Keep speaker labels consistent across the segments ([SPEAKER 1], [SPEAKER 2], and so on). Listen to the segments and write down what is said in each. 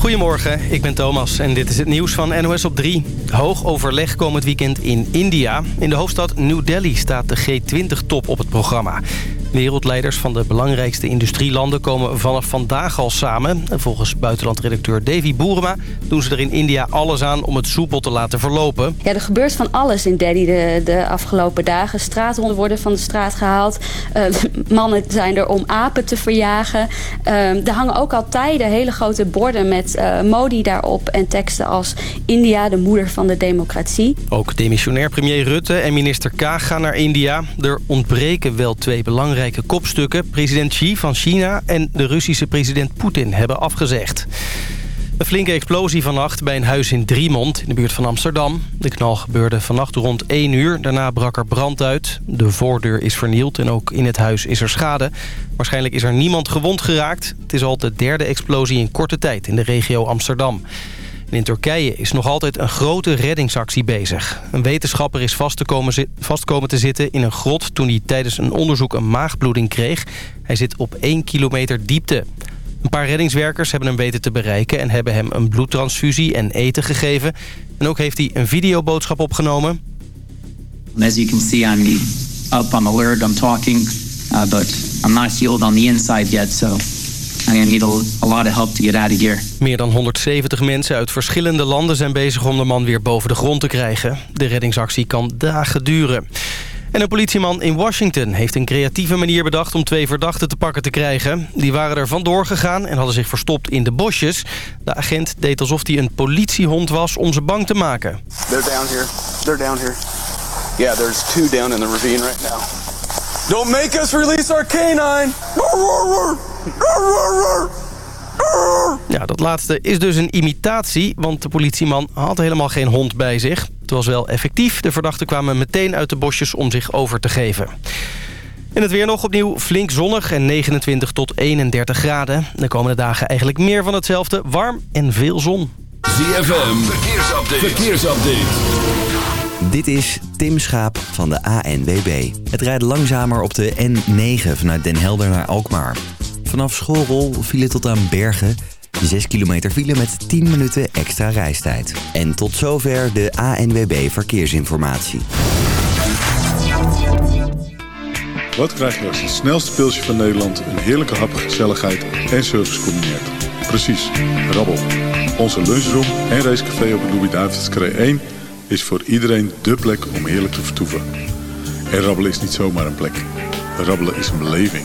[SPEAKER 1] Goedemorgen, ik ben Thomas en dit is het nieuws van NOS op 3. Hoog overleg komend weekend in India. In de hoofdstad New Delhi staat de G20-top op het programma. Wereldleiders van de belangrijkste industrielanden komen vanaf vandaag al samen. Volgens buitenlandredacteur Davy Boerema doen ze er in India alles aan om het soepel te laten verlopen.
[SPEAKER 2] Ja, er gebeurt van alles in Delhi de, de afgelopen dagen. Straathonden worden van de straat gehaald. Uh, mannen zijn er om apen te verjagen. Uh, er hangen ook al tijden hele grote borden met uh, Modi daarop en teksten als India, de moeder van de democratie.
[SPEAKER 1] Ook demissionair premier Rutte en minister Kaag gaan naar India. Er ontbreken wel twee belangrijke kopstukken. President Xi van China en de Russische president Poetin hebben afgezegd. Een flinke explosie vannacht bij een huis in Driemond in de buurt van Amsterdam. De knal gebeurde vannacht rond 1 uur. Daarna brak er brand uit. De voordeur is vernield en ook in het huis is er schade. Waarschijnlijk is er niemand gewond geraakt. Het is al de derde explosie in korte tijd in de regio Amsterdam in Turkije is nog altijd een grote reddingsactie bezig. Een wetenschapper is vast te komen te zitten in een grot... toen hij tijdens een onderzoek een maagbloeding kreeg. Hij zit op 1 kilometer diepte. Een paar reddingswerkers hebben hem weten te bereiken... en hebben hem een bloedtransfusie en eten gegeven. En ook heeft hij een videoboodschap opgenomen.
[SPEAKER 3] As you can see, I'm up, I'm alert, I'm talking... Uh, but I'm not healed on the inside yet, so... I need a lot of help to get out of here.
[SPEAKER 1] Meer dan 170 mensen uit verschillende landen zijn bezig om de man weer boven de grond te krijgen. De reddingsactie kan dagen duren. En een politieman in Washington heeft een creatieve manier bedacht... om twee verdachten te pakken te krijgen. Die waren er vandoor gegaan en hadden zich verstopt in de bosjes. De agent deed alsof hij een politiehond was om ze bang te maken.
[SPEAKER 4] They're down here. They're down here. Yeah, there's two down in the ravine right now. Don't make us release our canine!
[SPEAKER 1] Ja, dat laatste is dus een imitatie, want de politieman had helemaal geen hond bij zich. Het was wel effectief. De verdachten kwamen meteen uit de bosjes om zich over te geven. In het weer nog opnieuw flink zonnig en 29 tot 31 graden. De komende dagen eigenlijk meer van hetzelfde. Warm en veel zon.
[SPEAKER 5] ZFM, verkeersupdate. verkeersupdate.
[SPEAKER 6] Dit is Tim Schaap van de ANWB. Het rijdt langzamer op de N9 vanuit Den Helder naar Alkmaar. Vanaf Schoolrol file tot aan Bergen. 6 kilometer file met 10 minuten extra reistijd. En tot zover de ANWB Verkeersinformatie.
[SPEAKER 7] Wat krijg je als het snelste pilsje van Nederland... een heerlijke hap, gezelligheid en service combineert? Precies, rabbel. Onze lunchroom en racecafé op de Louis-David's 1... is voor iedereen dé plek om heerlijk te vertoeven. En rabbelen is niet zomaar een plek. Rabbelen is een beleving.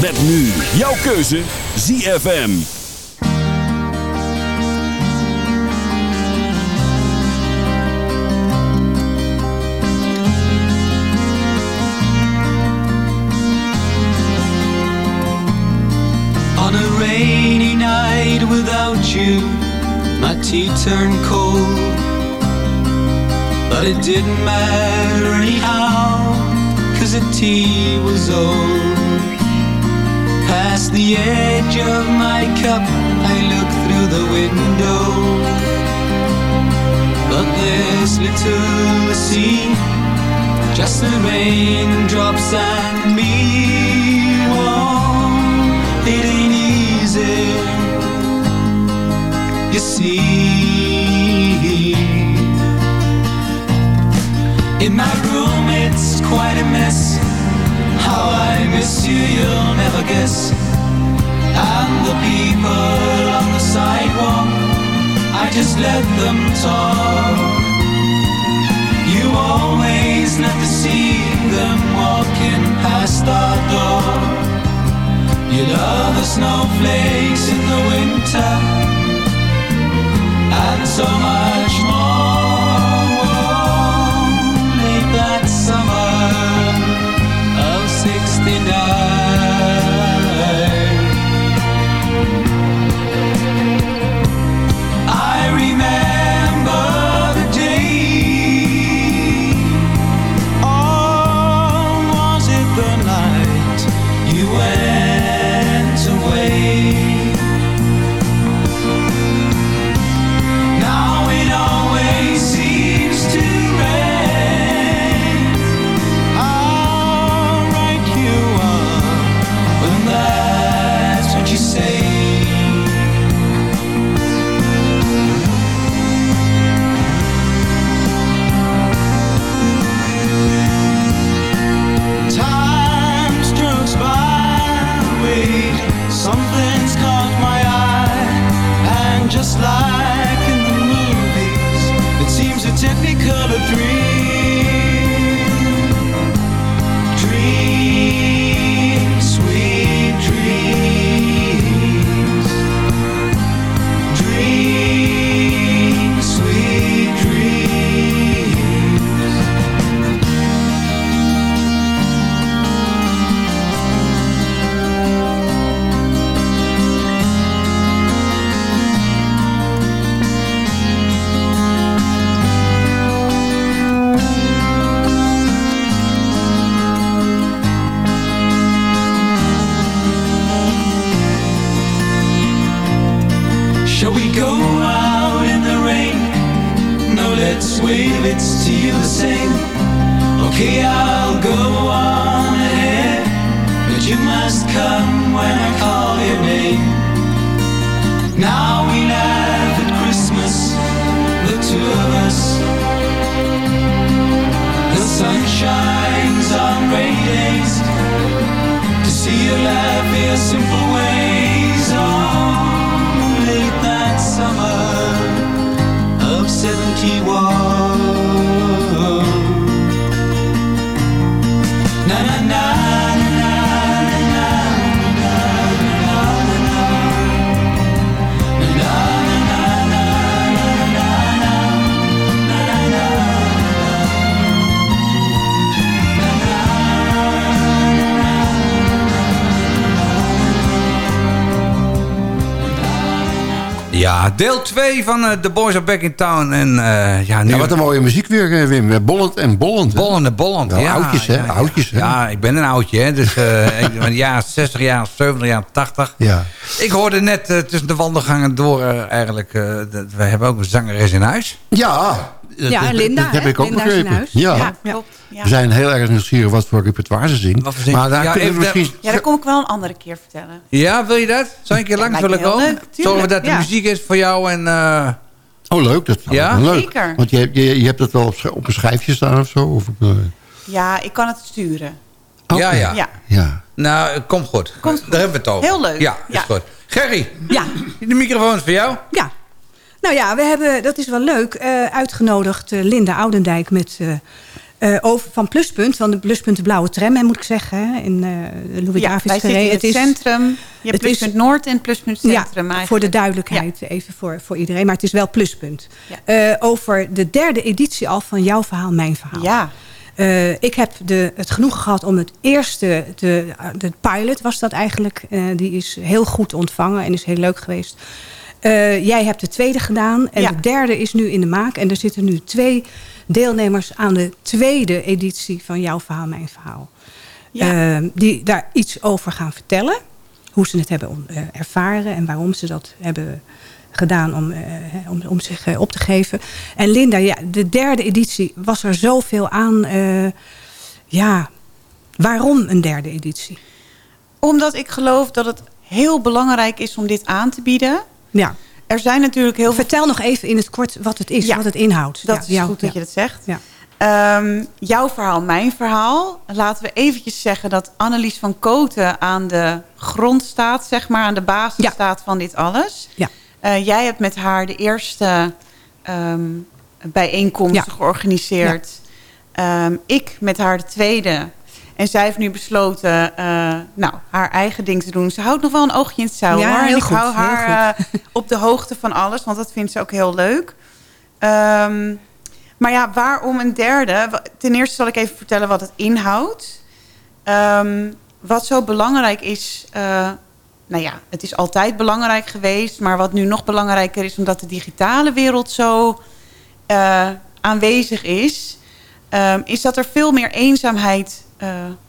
[SPEAKER 5] Met nu jouw keuze ZFM.
[SPEAKER 8] On a rainy night without you, my tea turned cold. But it didn't matter anyhow, cause the tea was old. Past the edge of my cup, I look through the window. But there's little to see, just the raindrops and me. Oh, it ain't easy, you see. In my room, it's quite a mess. You, you'll never guess. And the people on the sidewalk, I just let them talk. You always to see them walking past our door. You love the snowflakes in the winter, and so much more. Late that summer
[SPEAKER 9] midnight Something's caught my eye, and just like in the movies, it seems a
[SPEAKER 10] typical dream. 2 van eh, The Boys Are Back in Town. En eh, ja, nu...
[SPEAKER 11] Ja, wat een mooie muziek weer, eh, Wim. Bollend en bollend. hè?
[SPEAKER 10] Bollende, bollend.
[SPEAKER 11] Nou,
[SPEAKER 10] ja,
[SPEAKER 11] oudjes, hè?
[SPEAKER 10] Ja.
[SPEAKER 11] Oudjes, hè?
[SPEAKER 10] Ja, ik ben een oudje, hè. Dus eh ik ben ja, 60 jaar, 70 jaar, 80.
[SPEAKER 11] Ja.
[SPEAKER 10] Ik hoorde net tussen de wandelgangen door eigenlijk... wij hebben ook een zangeres in huis.
[SPEAKER 11] Ja,
[SPEAKER 12] Ja,
[SPEAKER 11] dat-
[SPEAKER 12] Linda,
[SPEAKER 11] dat heb
[SPEAKER 12] hè?
[SPEAKER 11] ik ook
[SPEAKER 12] Linda
[SPEAKER 11] begrepen.
[SPEAKER 12] huis.
[SPEAKER 11] Ja.
[SPEAKER 12] Ja.
[SPEAKER 13] Klopt. Ja.
[SPEAKER 11] We zijn heel erg nieuwsgierig wat voor repertoire ze zingt.
[SPEAKER 10] Wat voor zingt-
[SPEAKER 11] Maar daar
[SPEAKER 10] Ja,
[SPEAKER 11] kunnen we misschien...
[SPEAKER 13] ja, dat kom ik wel een andere keer vertellen.
[SPEAKER 10] Ja, wil je dat? Zou je een keer langs willen komen? Zorgen we dat de muziek is voor jou en... eh,
[SPEAKER 11] Oh, leuk. Dat is
[SPEAKER 10] Ja?
[SPEAKER 11] leuk.
[SPEAKER 13] Zeker.
[SPEAKER 11] Want je, je, je hebt het wel op, een schijfje staan of zo? Of eh,
[SPEAKER 13] Ja, ik kan het sturen.
[SPEAKER 11] oké.
[SPEAKER 10] Ja, ja.
[SPEAKER 13] Ja.
[SPEAKER 11] Ja.
[SPEAKER 10] Nou, komt goed.
[SPEAKER 13] Komt goed.
[SPEAKER 10] Daar hebben we het over.
[SPEAKER 13] Heel leuk.
[SPEAKER 10] Ja, is
[SPEAKER 13] Ja.
[SPEAKER 10] goed. Gerry,
[SPEAKER 12] Ja,
[SPEAKER 10] de microfoon is voor jou.
[SPEAKER 12] ja. Nou ja, we hebben, dat is wel leuk, eh, uitgenodigd eh, Linda Oudendijk met, eh, over, van Pluspunt. Van de Pluspunt de Blauwe Tram, hè, moet ik zeggen. In de Louis
[SPEAKER 13] Ja, wij zitten in het, centrum. Je hebt
[SPEAKER 12] het is-
[SPEAKER 13] pluspunt Noord en pluspunt
[SPEAKER 12] Ja,
[SPEAKER 13] Centrum eigenlijk.
[SPEAKER 12] voor de duidelijkheid, even voor, voor iedereen. Maar het is wel pluspunt. Over de derde editie al van Jouw Verhaal, Mijn Verhaal.
[SPEAKER 13] Ja,
[SPEAKER 12] ik heb de, het genoegen gehad om het eerste, de, de pilot was dat eigenlijk. die is heel goed ontvangen en is heel leuk geweest. Eh, jij hebt de tweede gedaan en
[SPEAKER 13] Ja.
[SPEAKER 12] de derde is nu in de maak. En er zitten nu twee deelnemers aan de tweede editie van Jouw Verhaal, Mijn Verhaal.
[SPEAKER 13] Ja.
[SPEAKER 12] Eh, die daar iets over gaan vertellen. Hoe ze het hebben eh, ervaren en waarom ze dat hebben gedaan om, eh, om, om zich op te geven. En Linda, ja, de derde editie was er zoveel aan. ja, waarom een derde editie?
[SPEAKER 13] omdat ik geloof dat het heel belangrijk is om dit aan te bieden.
[SPEAKER 12] Ja.
[SPEAKER 13] Er zijn natuurlijk heel veel...
[SPEAKER 12] Vertel nog even in het kort wat het is,
[SPEAKER 13] Ja,
[SPEAKER 12] wat het inhoudt.
[SPEAKER 13] Dat
[SPEAKER 12] Ja,
[SPEAKER 13] is
[SPEAKER 12] jou-
[SPEAKER 13] goed dat
[SPEAKER 12] ja.
[SPEAKER 13] je dat zegt.
[SPEAKER 12] Ja.
[SPEAKER 13] Ehm, jouw verhaal, mijn verhaal. Laten we eventjes zeggen dat Annelies van Koten aan de grond staat, zeg maar, aan de basis staat van dit alles.
[SPEAKER 12] Ja.
[SPEAKER 13] Eh, jij hebt met haar de eerste ehm bijeenkomst georganiseerd. Ehm, ik met haar de tweede. En zij heeft nu besloten eh, nou, haar eigen ding te doen. Ze houdt nog wel een oogje in het.
[SPEAKER 12] Ja,
[SPEAKER 13] hoor. En ik
[SPEAKER 12] goed,
[SPEAKER 13] hou haar eh, op de hoogte van alles. Want dat vindt ze ook heel leuk. Ehm, maar ja, waarom een derde? Ten eerste zal ik even vertellen wat het inhoudt. Ehm, wat zo belangrijk is... eh, nou ja, het is altijd belangrijk geweest. Maar wat nu nog belangrijker is... omdat de digitale wereld zo aanwezig is... ehm, is dat er veel meer eenzaamheid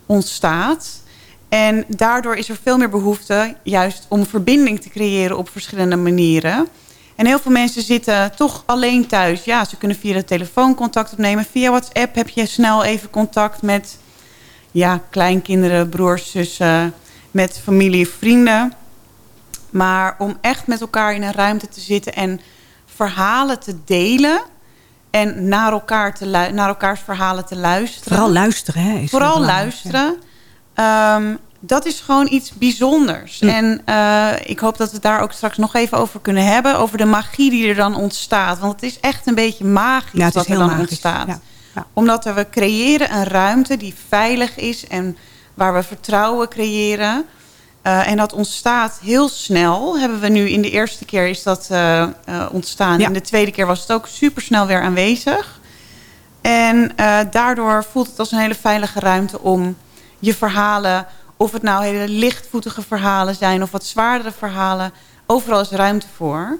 [SPEAKER 13] ontstaat. En daardoor is er veel meer behoefte... juist om verbinding te creëren op verschillende manieren... En heel veel mensen zitten toch alleen thuis. Ja, ze kunnen via de telefoon contact opnemen. Via WhatsApp heb je snel even contact met ja, kleinkinderen, broers, zussen, met familie, vrienden. Maar om echt met elkaar in een ruimte te zitten en verhalen te delen en naar, elkaar te naar elkaars verhalen te luisteren.
[SPEAKER 12] Vooral luisteren. Hè, is
[SPEAKER 13] Vooral luisteren. Ehm, dat is gewoon iets bijzonders. En uh, ik hoop dat we het daar ook straks nog even over kunnen hebben. Over de magie die er dan ontstaat. Want het is echt een beetje magisch
[SPEAKER 12] ja,
[SPEAKER 13] wat er dan magisch. ontstaat. Ja. Omdat we creëren een ruimte die veilig is. En waar we vertrouwen creëren. Uh, en dat ontstaat heel snel. Hebben we nu in de eerste keer is dat uh, ontstaan. In de tweede keer was het ook supersnel weer aanwezig. En daardoor voelt het als een hele veilige ruimte om je verhalen of het nou hele lichtvoetige verhalen zijn of wat zwaardere verhalen. Overal is ruimte voor.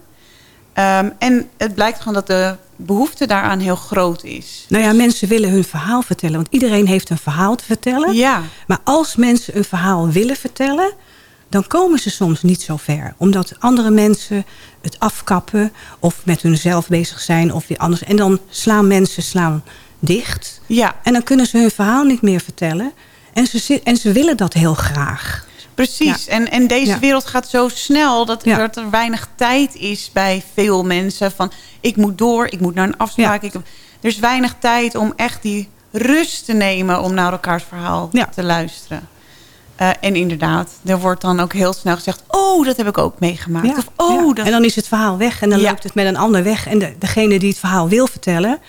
[SPEAKER 13] Um, en het blijkt gewoon dat de behoefte daaraan heel groot is.
[SPEAKER 12] Nou ja, mensen willen hun verhaal vertellen. Want iedereen heeft een verhaal te vertellen.
[SPEAKER 13] Ja.
[SPEAKER 12] Maar als mensen een verhaal willen vertellen... dan komen ze soms niet zo ver. Omdat andere mensen het afkappen... of met hunzelf bezig zijn of weer anders. En dan slaan mensen slaan dicht.
[SPEAKER 13] Ja.
[SPEAKER 12] En dan kunnen ze hun verhaal niet meer vertellen... En ze, en ze willen dat heel graag.
[SPEAKER 13] Precies. Ja. En, en deze ja. wereld gaat zo snel dat ja. er weinig tijd is bij veel mensen. Van ik moet door, ik moet naar een afspraak. Ik, er is weinig tijd om echt die rust te nemen om naar elkaars verhaal te luisteren. Uh, en inderdaad, er wordt dan ook heel snel gezegd... oh, dat heb ik ook meegemaakt. Of, oh, dat...
[SPEAKER 12] En dan is het verhaal weg en dan loopt het met een ander weg. En de, degene die het verhaal wil vertellen...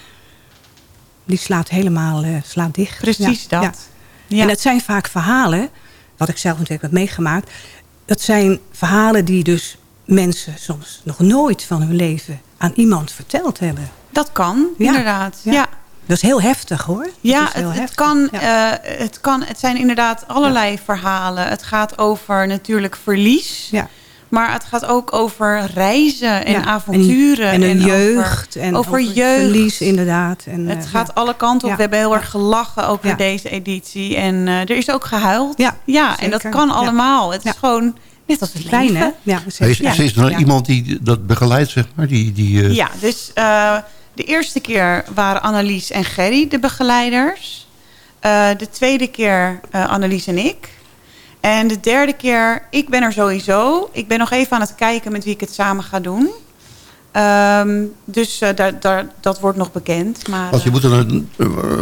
[SPEAKER 12] die slaat helemaal uh, slaat dicht.
[SPEAKER 13] Precies dat.
[SPEAKER 12] Ja. En het zijn vaak verhalen, wat ik zelf natuurlijk heb meegemaakt. Dat zijn verhalen die dus mensen soms nog nooit van hun leven aan iemand verteld hebben.
[SPEAKER 13] Dat kan, ja. inderdaad. Ja.
[SPEAKER 12] Dat is heel heftig hoor.
[SPEAKER 13] Ja, het, heftig. Het, kan, ja. uh, het kan. Het zijn inderdaad allerlei verhalen. Het gaat over natuurlijk verlies.
[SPEAKER 12] Ja.
[SPEAKER 13] Maar het gaat ook over reizen en ja, avonturen.
[SPEAKER 12] En, jeugd. Over, en over, over jeugd. verlies inderdaad. En,
[SPEAKER 13] het uh, gaat ja. alle kanten op. Ja. We hebben heel erg gelachen ook bij deze editie. En uh, er is ook gehuild.
[SPEAKER 12] Ja,
[SPEAKER 13] ja en dat kan allemaal. Het is gewoon net als het
[SPEAKER 12] Fijn,
[SPEAKER 13] leven.
[SPEAKER 12] hè? Ja,
[SPEAKER 11] is, is, is er nou iemand die dat begeleidt, zeg maar? Die, die, uh...
[SPEAKER 13] Ja, dus de eerste keer waren Annelies en Gerry de begeleiders. de tweede keer Annelies en ik. En de derde keer, ik ben er sowieso. Ik ben nog even aan het kijken met wie ik het samen ga doen. Um, dus uh, daar, daar, dat wordt nog bekend. Maar,
[SPEAKER 11] Als je moet er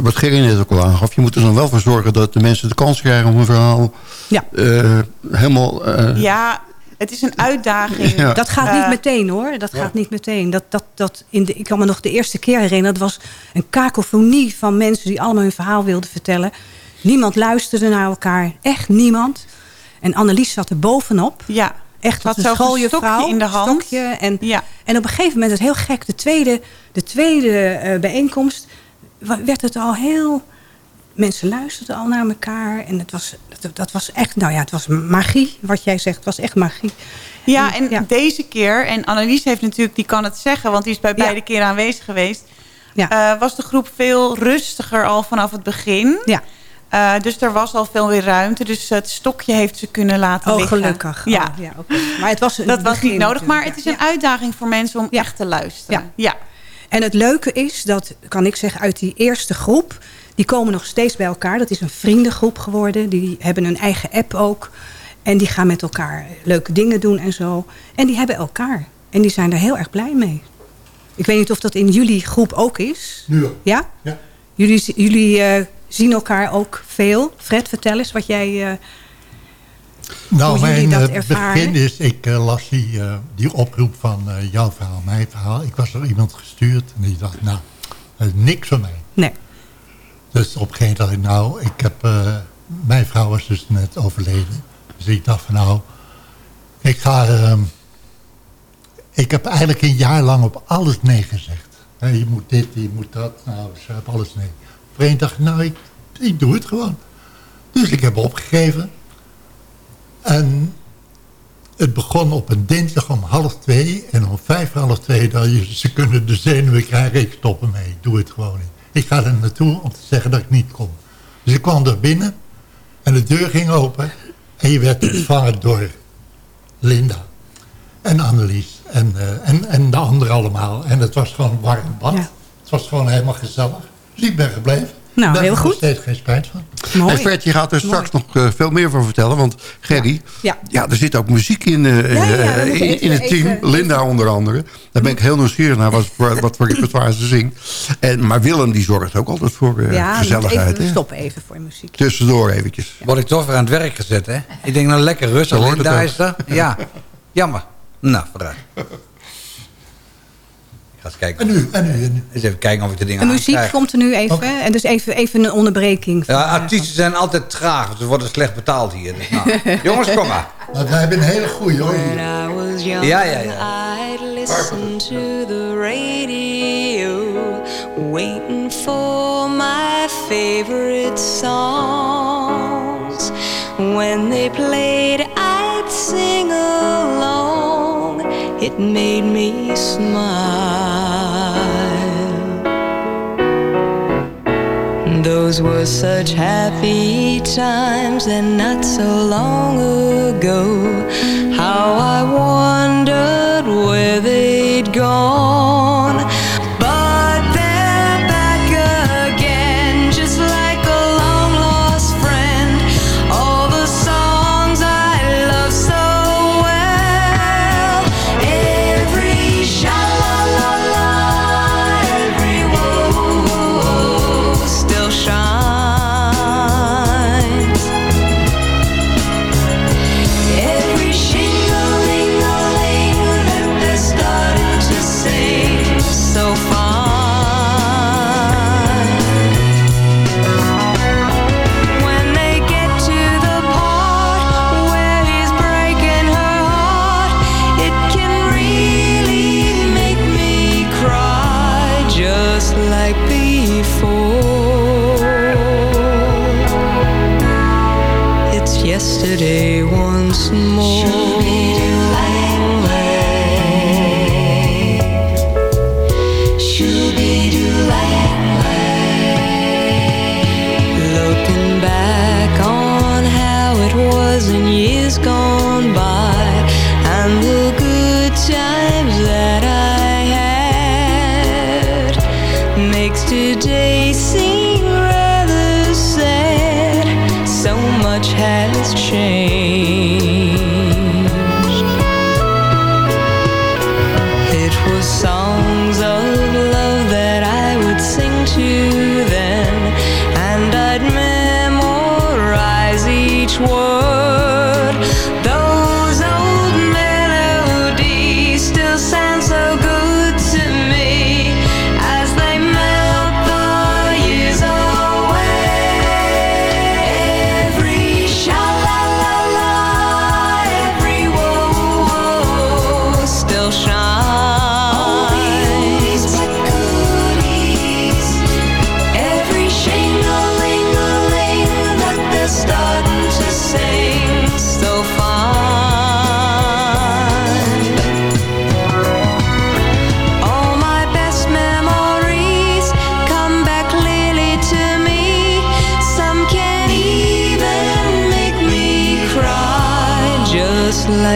[SPEAKER 11] wat Gerry net ook al aangaf... je moet er dan wel voor zorgen dat de mensen de kans krijgen... om een verhaal
[SPEAKER 12] ja.
[SPEAKER 11] uh, helemaal... Uh,
[SPEAKER 13] ja, het is een uitdaging.
[SPEAKER 12] Ja. Dat gaat niet meteen hoor. Dat ja. gaat niet meteen. Dat, dat, dat in de, ik kan me nog de eerste keer herinneren. Dat was een kakofonie van mensen die allemaal hun verhaal wilden vertellen. Niemand luisterde naar elkaar. Echt niemand. En Annelies zat er bovenop.
[SPEAKER 13] Ja.
[SPEAKER 12] Echt
[SPEAKER 13] wat een schooljuffrouw. in de hand.
[SPEAKER 12] Stokje. En, ja. en op een gegeven moment, het heel gek, de tweede, de tweede uh, bijeenkomst werd het al heel... Mensen luisterden al naar elkaar. En het was, dat, dat was echt, nou ja, het was magie. Wat jij zegt, het was echt magie.
[SPEAKER 13] Ja, en ja. deze keer, en Annelies heeft natuurlijk, die kan het zeggen... want die is bij beide keren aanwezig geweest... Ja. Uh, was de groep veel rustiger al vanaf het begin.
[SPEAKER 12] Ja.
[SPEAKER 13] Uh, dus er was al veel weer ruimte. Dus het stokje heeft ze kunnen laten
[SPEAKER 12] oh,
[SPEAKER 13] liggen.
[SPEAKER 12] gelukkig.
[SPEAKER 13] Ja.
[SPEAKER 12] Oh, ja okay. Maar het was
[SPEAKER 13] dat was niet nodig. Maar het is een uitdaging voor mensen om echt te luisteren.
[SPEAKER 12] Ja. ja. En het leuke is, dat kan ik zeggen, uit die eerste groep... die komen nog steeds bij elkaar. Dat is een vriendengroep geworden. Die hebben een eigen app ook. En die gaan met elkaar leuke dingen doen en zo. En die hebben elkaar. En die zijn er heel erg blij mee. Ik weet niet of dat in jullie groep ook is.
[SPEAKER 11] Nu
[SPEAKER 12] Ja?
[SPEAKER 11] Ja.
[SPEAKER 12] Jullie, jullie uh, zien elkaar ook veel. Fred, vertel eens wat jij... Uh,
[SPEAKER 14] nou, mijn dat begin is, ik uh, las die, uh, die oproep van uh, jouw verhaal, mijn verhaal. Ik was er iemand gestuurd en die dacht, nou, niks voor mij.
[SPEAKER 12] Nee.
[SPEAKER 14] Dus op een gegeven moment nou, ik heb, mijn vrouw was dus net overleden. Dus ik dacht van, nou, ik ga, ehm, ik heb eigenlijk een jaar lang op alles nee gezegd. je moet dit, je moet dat, nou, ze hebben alles nee. Op een dacht nou, ik, ik doe het gewoon. Dus ik heb opgegeven. En het begon op een dinsdag om half twee. En om vijf half twee, je, ze kunnen de zenuwen krijgen. Ik stop ermee, ik doe het gewoon niet. Ik ga er naartoe om te zeggen dat ik niet kom. Dus ik kwam er binnen. En de deur ging open. En je werd ontvangen door Linda. En Annelies. En, uh, en, en de anderen allemaal. En het was gewoon warm bad. Ja. Het was gewoon helemaal gezellig. Dus ik ben gebleven.
[SPEAKER 12] Nou,
[SPEAKER 14] Daar
[SPEAKER 12] heel
[SPEAKER 14] heb ik nog
[SPEAKER 12] goed.
[SPEAKER 14] steeds geen spijt van.
[SPEAKER 12] Mooi.
[SPEAKER 11] En Fred, je gaat er straks nog eh, veel meer van vertellen. Want Gerry, ja.
[SPEAKER 12] Ja.
[SPEAKER 11] er zit ook muziek in, eh,
[SPEAKER 12] Ja, ja,
[SPEAKER 11] eh, in, in het team.
[SPEAKER 12] even-
[SPEAKER 11] Linda onder andere. Daar ben ik heel nieuwsgierig naar wat, voor- wat voor repertoire ze zingt. En, maar Willem die zorgt ook altijd voor gezelligheid.
[SPEAKER 12] even stoppen even voor muziek.
[SPEAKER 11] Tussendoor eventjes.
[SPEAKER 10] Word ik toch weer aan het werk gezet, hè? Ik denk, nou lekker rustig. Linda is er. Ja, jammer. Nou, vooruit. Eens kijken.
[SPEAKER 14] En nu, en nu, en nu.
[SPEAKER 10] Eens even kijken of ik de dingen
[SPEAKER 12] De muziek
[SPEAKER 10] aankrijg.
[SPEAKER 12] komt er nu even. En dus even, even een onderbreking.
[SPEAKER 10] Ja, artiesten zijn altijd traag. Ze worden slecht betaald hier. Dus, nou. Jongens, kom maar.
[SPEAKER 14] Maar wij hebben een hele goeie hoor.
[SPEAKER 9] young,
[SPEAKER 10] Ja, ja, ja.
[SPEAKER 9] I'd listen to the radio, waiting for my favorite songs. When they played, I'd sing along. It made me smile. Those were such happy times and not so long ago. How I wondered where they'd gone.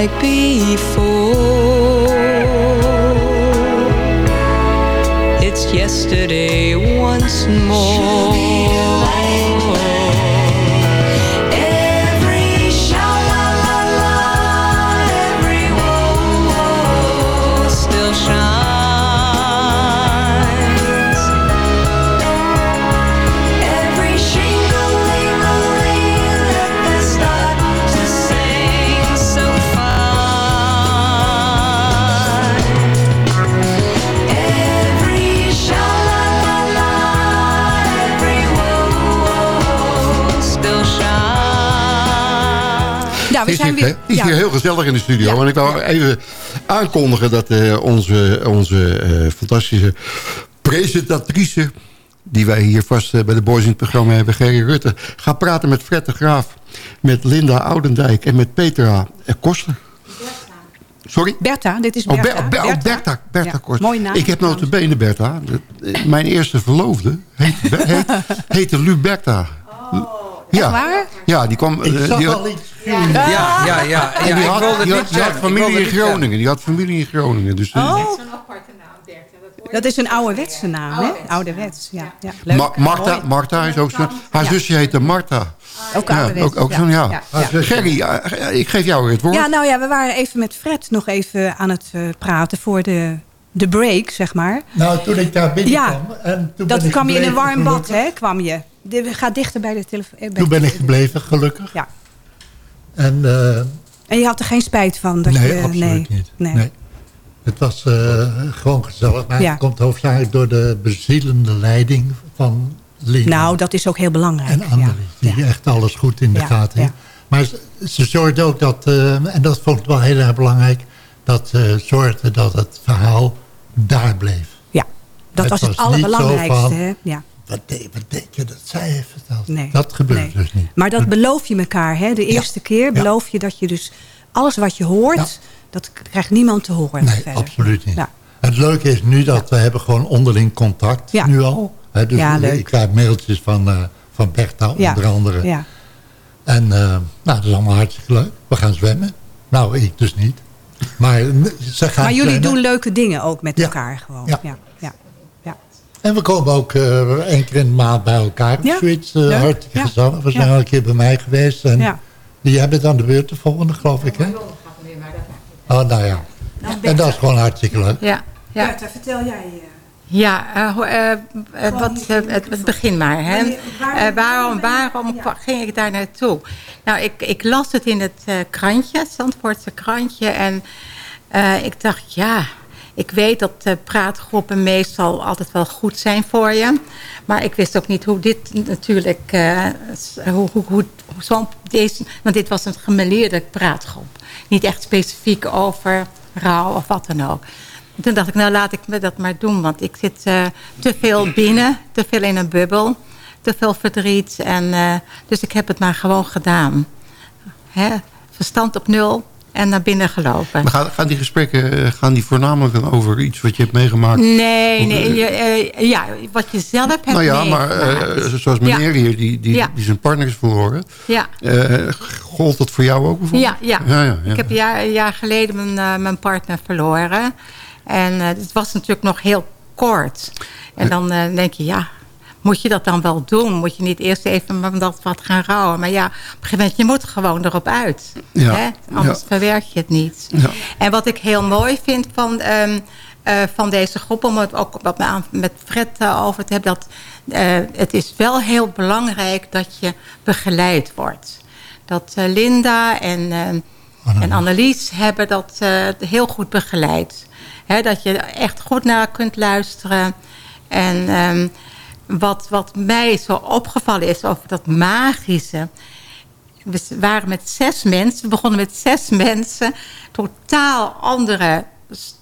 [SPEAKER 9] Like before. It's yesterday once more.
[SPEAKER 11] Is,
[SPEAKER 12] zijn
[SPEAKER 11] hier,
[SPEAKER 12] weer...
[SPEAKER 11] het is hier heel gezellig in de studio. En ik wil even aankondigen dat eh, onze, onze eh, fantastische presentatrice... die wij hier vast eh, bij de Boys in het programma hebben, Gerry Rutte... gaat praten met Fred de Graaf, met Linda Oudendijk en met Petra Koster. Sorry?
[SPEAKER 12] Bertha, dit is
[SPEAKER 11] Oh,
[SPEAKER 12] Bertha.
[SPEAKER 11] Ber- Ber- oh, Bertha, Bertha
[SPEAKER 12] Ja,
[SPEAKER 11] Koster.
[SPEAKER 12] mooie naam.
[SPEAKER 11] Ik heb notabene Bertha. Mijn eerste verloofde heet, heet, heette Luberta. Ja.
[SPEAKER 12] Waar?
[SPEAKER 11] Ja, die kwam...
[SPEAKER 14] Ik
[SPEAKER 11] eh,
[SPEAKER 14] zag
[SPEAKER 11] die had-
[SPEAKER 14] al iets.
[SPEAKER 10] Ja, ja, ja. ja,
[SPEAKER 11] en die had, die had, had familie in. Groningen. Die had familie in Groningen. Dus, eh,
[SPEAKER 12] Oh, Dat is een ouderwetse naam, hè? Ouderwets, ja. ja. Leuk.
[SPEAKER 11] Ma- Marta,
[SPEAKER 12] Mooi.
[SPEAKER 11] Marta is ook zo. Haar zusje heette Marta.
[SPEAKER 12] Ook
[SPEAKER 11] ja, ook, ook
[SPEAKER 12] ja.
[SPEAKER 11] zo'n ja.
[SPEAKER 12] Ja, ja.
[SPEAKER 11] Gerry, eh, ik geef jou weer het woord.
[SPEAKER 12] Ja, nou ja, we waren even met Fred nog even aan het eh, praten voor de, de break, zeg maar.
[SPEAKER 14] Nou, toen ik daar binnenkwam...
[SPEAKER 12] Ja,
[SPEAKER 14] en toen
[SPEAKER 12] dat kwam je in een warm bad, hè, kwam je. De, ga dichter bij de telefoon.
[SPEAKER 14] Toen ben ik gebleven, gelukkig.
[SPEAKER 12] Ja.
[SPEAKER 14] En, eh,
[SPEAKER 12] En je had er geen spijt van? Dat
[SPEAKER 14] nee,
[SPEAKER 12] je,
[SPEAKER 14] absoluut
[SPEAKER 12] nee,
[SPEAKER 14] niet.
[SPEAKER 12] Nee.
[SPEAKER 14] Nee. Het was eh, gewoon gezellig. Maar
[SPEAKER 12] Ja.
[SPEAKER 14] het komt hoofdzakelijk door de bezielende leiding van Lina
[SPEAKER 12] Nou, dat is ook heel belangrijk.
[SPEAKER 14] en Annelies. Die echt alles goed in de
[SPEAKER 12] Ja,
[SPEAKER 14] gaten
[SPEAKER 12] ja.
[SPEAKER 14] heeft. Maar ze, ze zorgde ook dat, eh, en dat vond ik wel heel erg belangrijk... dat ze zorgde dat het verhaal daar bleef.
[SPEAKER 12] Ja, dat was het allerbelangrijkste. hè? Ja.
[SPEAKER 14] Wat, denk, wat denk je dat zij heeft verteld?
[SPEAKER 12] Nee.
[SPEAKER 14] Dat gebeurt
[SPEAKER 12] Nee.
[SPEAKER 14] dus niet.
[SPEAKER 12] Maar dat beloof je elkaar. Hè? De eerste keer beloof je dat je dus alles wat je hoort... dat krijgt niemand te horen
[SPEAKER 14] Nee,
[SPEAKER 12] verder.
[SPEAKER 14] absoluut niet.
[SPEAKER 12] Ja.
[SPEAKER 14] Het leuke is nu dat we hebben gewoon onderling contact nu al. Hè, dus
[SPEAKER 12] Ja, leuk.
[SPEAKER 14] Ik krijg mailtjes van, eh van Bertha onder andere.
[SPEAKER 12] Ja.
[SPEAKER 14] En eh, nou, dat is allemaal hartstikke leuk. We gaan zwemmen. Nou, ik dus niet. Maar eh, ze gaan
[SPEAKER 12] Maar jullie doen leuke dingen ook met
[SPEAKER 14] Ja.
[SPEAKER 12] elkaar gewoon.
[SPEAKER 14] Ja.
[SPEAKER 12] Ja. Ja. Ja.
[SPEAKER 14] En we komen ook eh één keer in de maand bij elkaar.
[SPEAKER 12] Ja.
[SPEAKER 14] Zoiets uh,
[SPEAKER 12] Leuk.
[SPEAKER 14] hartstikke
[SPEAKER 12] Ja.
[SPEAKER 14] gezellig. We zijn
[SPEAKER 12] Ja.
[SPEAKER 14] al een keer bij mij geweest. En
[SPEAKER 12] Ja.
[SPEAKER 14] die hebben dan de beurt de volgende, geloof ik. Hè? Oh, nou ja. En dat is gewoon hartstikke leuk.
[SPEAKER 15] Ja, ja.
[SPEAKER 12] Bertha, vertel jij...
[SPEAKER 15] Ja, eh, eh, eh, wat, het, het begin maar. Hè. Waarom waarom ging ik daar naartoe? Nou, ik, ik las het in het krantje, het Zandvoortse krantje. En ik dacht, ja, ik weet dat praatgroepen meestal altijd wel goed zijn voor je. Maar ik wist ook niet hoe dit natuurlijk, s- hoe, hoe, deze, want dit was een gemêleerde praatgroep. Niet echt specifiek over rouw of wat dan ook. Toen dacht ik, nou laat ik me dat maar doen. Want ik zit eh, te veel binnen, te veel in een bubbel. Te veel verdriet. En, eh, dus ik heb het maar gewoon gedaan. Hè? Verstand op nul en naar binnen gelopen.
[SPEAKER 11] Maar gaan, die gesprekken eh, gaan die voornamelijk dan over iets wat je hebt meegemaakt?
[SPEAKER 15] Nee, nee
[SPEAKER 11] eh,
[SPEAKER 15] ja, ja, wat je zelf hebt
[SPEAKER 11] Nou ja, maar zoals meneer
[SPEAKER 15] Ja.
[SPEAKER 11] hier, die, die,
[SPEAKER 15] Ja.
[SPEAKER 11] die zijn partner is verloren.
[SPEAKER 15] Ja.
[SPEAKER 11] Eh, gold dat voor jou ook bijvoorbeeld?
[SPEAKER 15] Ja, ja.
[SPEAKER 11] ja, ja, ja.
[SPEAKER 15] ik heb een jaar, een jaar geleden mijn, mijn partner verloren. En eh, het was natuurlijk nog heel kort. En dan eh, denk je, ja, moet je dat dan wel doen? Moet je niet eerst even met dat wat gaan rouwen? Maar ja, op een gegeven moment, je moet gewoon erop uit.
[SPEAKER 11] Ja,
[SPEAKER 15] Hè? Anders
[SPEAKER 11] ja.
[SPEAKER 15] verwerk je het niet.
[SPEAKER 11] Ja.
[SPEAKER 15] En wat ik heel mooi vind van, ehm, eh, van deze groep... om het ook wat me met Fred over te hebben... dat het is wel heel belangrijk dat je begeleid wordt. Dat Linda en, eh, en Annelies hebben dat heel goed begeleid. Dat je echt goed naar kunt luisteren. En ehm, wat, wat mij zo opgevallen is over dat magische... We waren met zes mensen. We begonnen met zes mensen. Totaal andere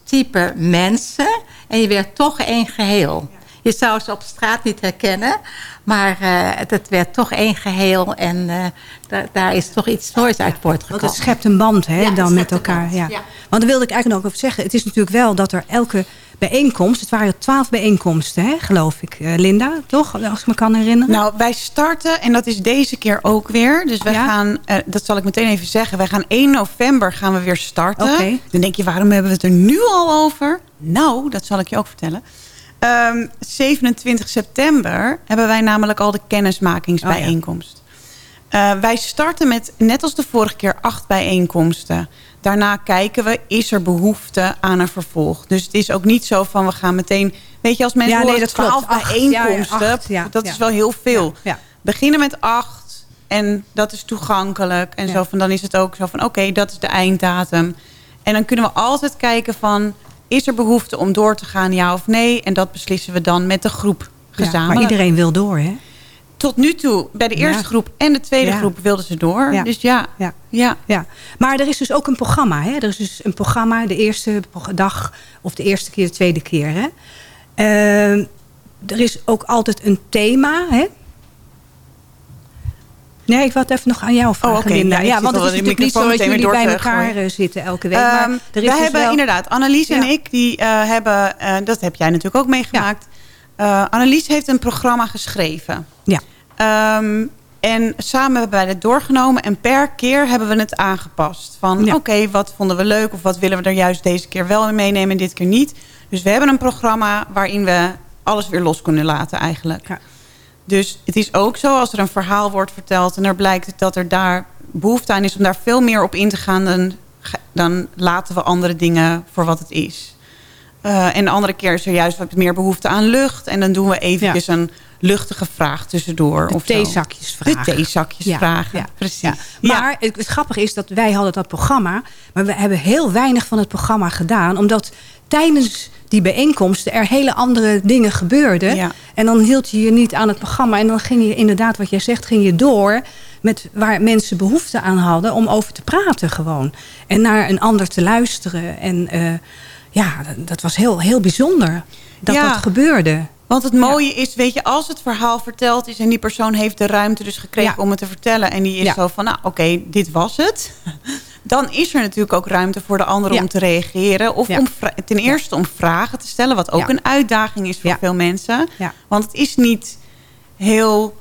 [SPEAKER 15] type mensen. En je werd toch één geheel. Je zou ze op straat niet herkennen. Maar eh, het, het werd toch één geheel. En eh, daar, daar is toch iets moois uit voortgekomen.
[SPEAKER 12] Want het schept een band hè,
[SPEAKER 15] Ja,
[SPEAKER 12] dan met elkaar. Ja.
[SPEAKER 15] ja.
[SPEAKER 12] Want daar wilde ik eigenlijk nog over zeggen. Het is natuurlijk wel dat er elke bijeenkomst... Het waren twaalf bijeenkomsten, hè, geloof ik. Eh, Linda, toch? Als ik me kan herinneren.
[SPEAKER 13] Nou, wij starten, en dat is deze keer ook weer. Dus wij gaan, eh, dat zal ik meteen even zeggen. Wij gaan 1 november gaan we weer starten.
[SPEAKER 12] Oké.
[SPEAKER 13] Dan denk je, waarom hebben we het er nu al over? Nou, dat zal ik je ook vertellen. Ehm, 27 september hebben wij namelijk al de kennismakingsbijeenkomst. Eh, wij starten met, net als de vorige keer, acht bijeenkomsten. Daarna kijken we, is er behoefte aan een vervolg? Dus het is ook niet zo van, we gaan meteen... Weet je, als mensen
[SPEAKER 12] Ja, nee, dat klopt.
[SPEAKER 13] 12
[SPEAKER 12] Acht,
[SPEAKER 13] bijeenkomsten,
[SPEAKER 12] ja, acht,
[SPEAKER 13] dat is wel heel veel. Beginnen met acht en dat is toegankelijk. En zo van, dan is het ook zo van, oké, dat is de einddatum. En dan kunnen we altijd kijken van... is er behoefte om door te gaan, ja of nee? En dat beslissen we dan met de groep
[SPEAKER 12] Ja,
[SPEAKER 13] gezamenlijk.
[SPEAKER 12] maar iedereen wil door, hè?
[SPEAKER 13] Tot nu toe, bij de eerste
[SPEAKER 12] Ja.
[SPEAKER 13] groep en de tweede
[SPEAKER 12] Ja.
[SPEAKER 13] groep wilden ze door.
[SPEAKER 12] Ja.
[SPEAKER 13] Dus ja,
[SPEAKER 12] Ja.
[SPEAKER 13] ja.
[SPEAKER 12] Ja, maar er is dus ook een programma. Hè? Er is dus een programma de eerste dag of de eerste keer, de tweede keer. Hè? Ehm, er is ook altijd een thema. Hè? Nee, ik het even nog aan jou vragen,
[SPEAKER 13] Oh.
[SPEAKER 12] Linda.
[SPEAKER 13] Ja,
[SPEAKER 12] Ja, want het is natuurlijk niet zo dat jullie bij elkaar eh, zitten elke week. maar
[SPEAKER 13] Ehm,
[SPEAKER 12] er
[SPEAKER 13] we
[SPEAKER 12] is dus
[SPEAKER 13] hebben
[SPEAKER 12] wel-
[SPEAKER 13] inderdaad, Annelies en
[SPEAKER 12] Ja.
[SPEAKER 13] ik, die eh, hebben, eh, dat heb jij natuurlijk ook meegemaakt. Eh, Annelies heeft een programma geschreven.
[SPEAKER 12] Ja.
[SPEAKER 13] Ehm, En samen hebben wij het doorgenomen. En per keer hebben we het aangepast. Van oké, wat vonden we leuk? Of wat willen we er juist deze keer wel in meenemen en dit keer niet? Dus we hebben een programma waarin we alles weer los kunnen laten eigenlijk. Ja. Dus het is ook zo als er een verhaal wordt verteld... en er blijkt dat er daar behoefte aan is om daar veel meer op in te gaan... dan, dan laten we andere dingen voor wat het is. Uh, en de andere keer is er juist wat meer behoefte aan lucht. En dan doen we eventjes een luchtige vraag tussendoor.
[SPEAKER 12] De theezakjesvraag.
[SPEAKER 13] De theezakjesvraag, ja, precies. Ja.
[SPEAKER 12] Maar het, het, grappige is dat wij hadden dat programma... maar we hebben heel weinig van het programma gedaan... omdat tijdens die bijeenkomsten er hele andere dingen gebeurden. En dan hield je je niet aan het programma. En dan ging je inderdaad, wat jij zegt, ging je door met waar mensen behoefte aan hadden om over te praten gewoon. En naar een ander te luisteren. En uh, ja, dat was heel, heel bijzonder dat dat gebeurde.
[SPEAKER 13] Want het mooie is, weet je, als het verhaal verteld is... en die persoon heeft de ruimte dus gekregen om het te vertellen... en die is zo van, nou oké, dit was het... dan is er natuurlijk ook ruimte voor de ander om te reageren. Of om, ten eerste om vragen te stellen... wat ook een uitdaging is voor veel mensen. Want het is niet heel...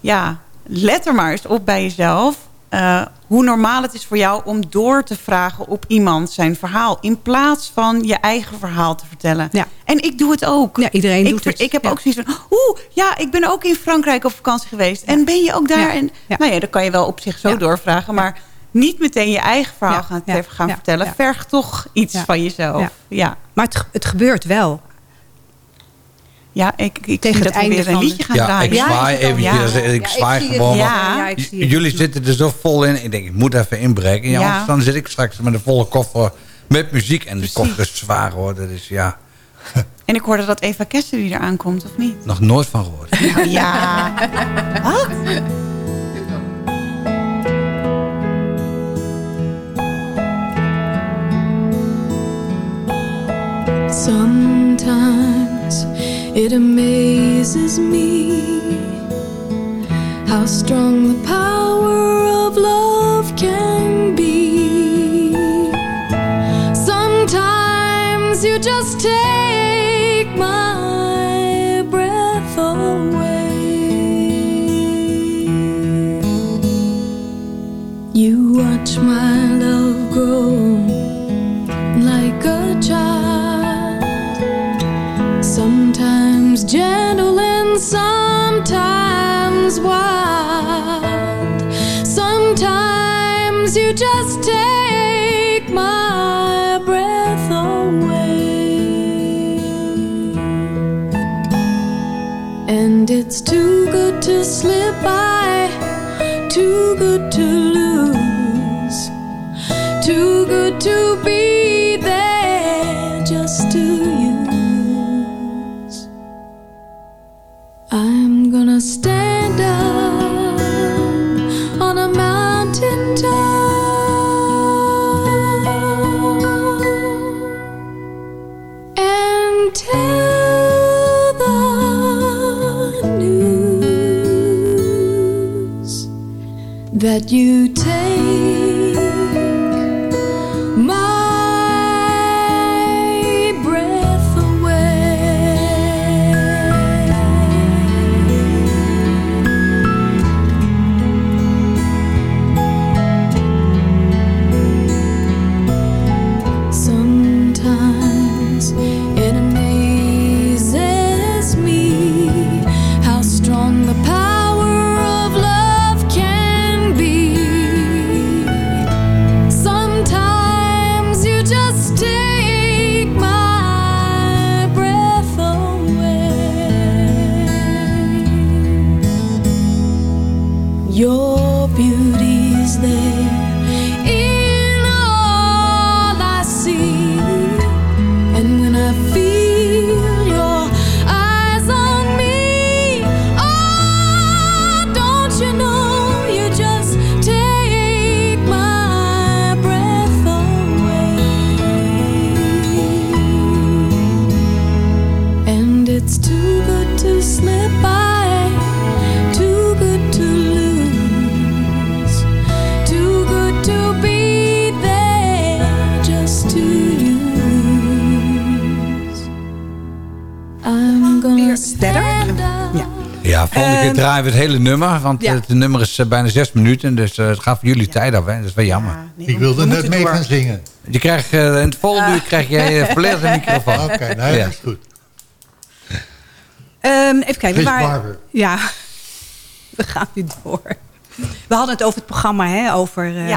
[SPEAKER 13] ja, let er maar eens op bij jezelf uh, hoe normaal het is voor jou om door te vragen op iemand zijn verhaal. In plaats van je eigen verhaal te vertellen. Ja. En ik doe het ook.
[SPEAKER 12] Ja, iedereen
[SPEAKER 13] ik,
[SPEAKER 12] doet het.
[SPEAKER 13] Ik heb ook zoiets van, oeh, ja, ik ben ook in Frankrijk op vakantie geweest. En ben je ook daar? En, nou ja, dan kan je wel op zich zo doorvragen. Maar niet meteen je eigen verhaal gaan, gaan vertellen. Verg toch iets van jezelf. Ja.
[SPEAKER 12] Maar het, het gebeurt wel.
[SPEAKER 13] Ja, ik, ik Tegen het einde weer een liedje gaan
[SPEAKER 10] ja,
[SPEAKER 13] draaien.
[SPEAKER 10] Ik zwaai even, ja. ik zwaai gewoon. Ja. Jullie zitten er zo vol in. Ik denk, ik moet even inbreken. Ja, Anders dan zit ik straks met een volle koffer met muziek. En de koffer is zwaar hoor. Dat is, ja...
[SPEAKER 13] En ik hoorde dat Eva Kester die eraan komt, of niet?
[SPEAKER 10] Nog nooit van gehoord.
[SPEAKER 13] ja. Wat?
[SPEAKER 16] Sometimes It amazes me how strong the power of love can be. Sometimes you just take my breath away. You watch my love grow Sometimes gentle and sometimes wild. Sometimes you just take my breath away. And it's too good to slip by, too good to lose, too good to be that you take I'm gonna stand up.
[SPEAKER 12] Ja.
[SPEAKER 10] Ja, volgende keer draaien we het hele nummer. Want
[SPEAKER 12] ja.
[SPEAKER 10] het nummer is eh, bijna zes minuten. Dus eh, het gaat voor jullie tijd af. Hè? Dat is wel jammer.
[SPEAKER 14] Ik wilde net mee gaan zingen.
[SPEAKER 10] Je krijgt, eh, in het volgende uur krijg jij uh, volledig een microfoon.
[SPEAKER 14] Oké, nou,
[SPEAKER 10] Ja.
[SPEAKER 14] dat is goed.
[SPEAKER 12] Ehm, even kijken.
[SPEAKER 14] Chris
[SPEAKER 12] we waren-
[SPEAKER 14] Barber.
[SPEAKER 12] Ja, we gaan nu door. We hadden het over het programma, hè? Over, eh,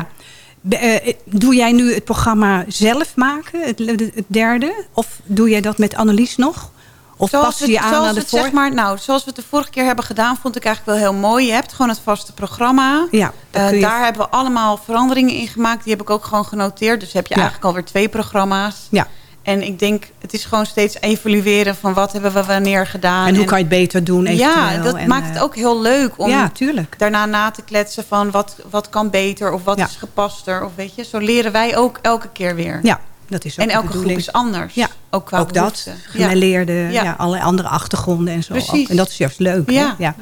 [SPEAKER 12] eh, doe jij nu het programma zelf maken, het, het derde? Of doe jij dat met Annelies nog? Of pas aan
[SPEAKER 13] zoals
[SPEAKER 12] aan de
[SPEAKER 13] het, zeg
[SPEAKER 12] voor?
[SPEAKER 13] maar, nou, zoals we het de vorige keer hebben gedaan, vond ik eigenlijk wel heel mooi. Je hebt gewoon het vaste programma.
[SPEAKER 12] Ja,
[SPEAKER 13] Eh,
[SPEAKER 12] je-
[SPEAKER 13] daar hebben we allemaal veranderingen in gemaakt. Die heb ik ook gewoon genoteerd. Dus heb je
[SPEAKER 12] Ja.
[SPEAKER 13] eigenlijk alweer twee programma's.
[SPEAKER 12] Ja.
[SPEAKER 13] En ik denk, het is gewoon steeds evalueren van wat hebben we wanneer gedaan.
[SPEAKER 12] En hoe kan je het beter doen
[SPEAKER 13] Ja, dat
[SPEAKER 12] En,
[SPEAKER 13] maakt
[SPEAKER 12] eh,
[SPEAKER 13] het ook heel leuk om
[SPEAKER 12] Ja,
[SPEAKER 13] daarna na te kletsen van wat, wat kan beter of wat
[SPEAKER 12] Ja.
[SPEAKER 13] is gepaster. Of weet je, zo leren wij ook elke keer weer.
[SPEAKER 12] Ja, dat is ook
[SPEAKER 13] en elke groep is anders.
[SPEAKER 12] Ja,
[SPEAKER 13] ook qua
[SPEAKER 12] ook dat. Gemêleerde, ja.
[SPEAKER 13] Ja.
[SPEAKER 12] alle andere achtergronden en zo.
[SPEAKER 13] Precies.
[SPEAKER 12] ook. En dat is juist leuk. hè?
[SPEAKER 13] Ja.
[SPEAKER 12] Ja.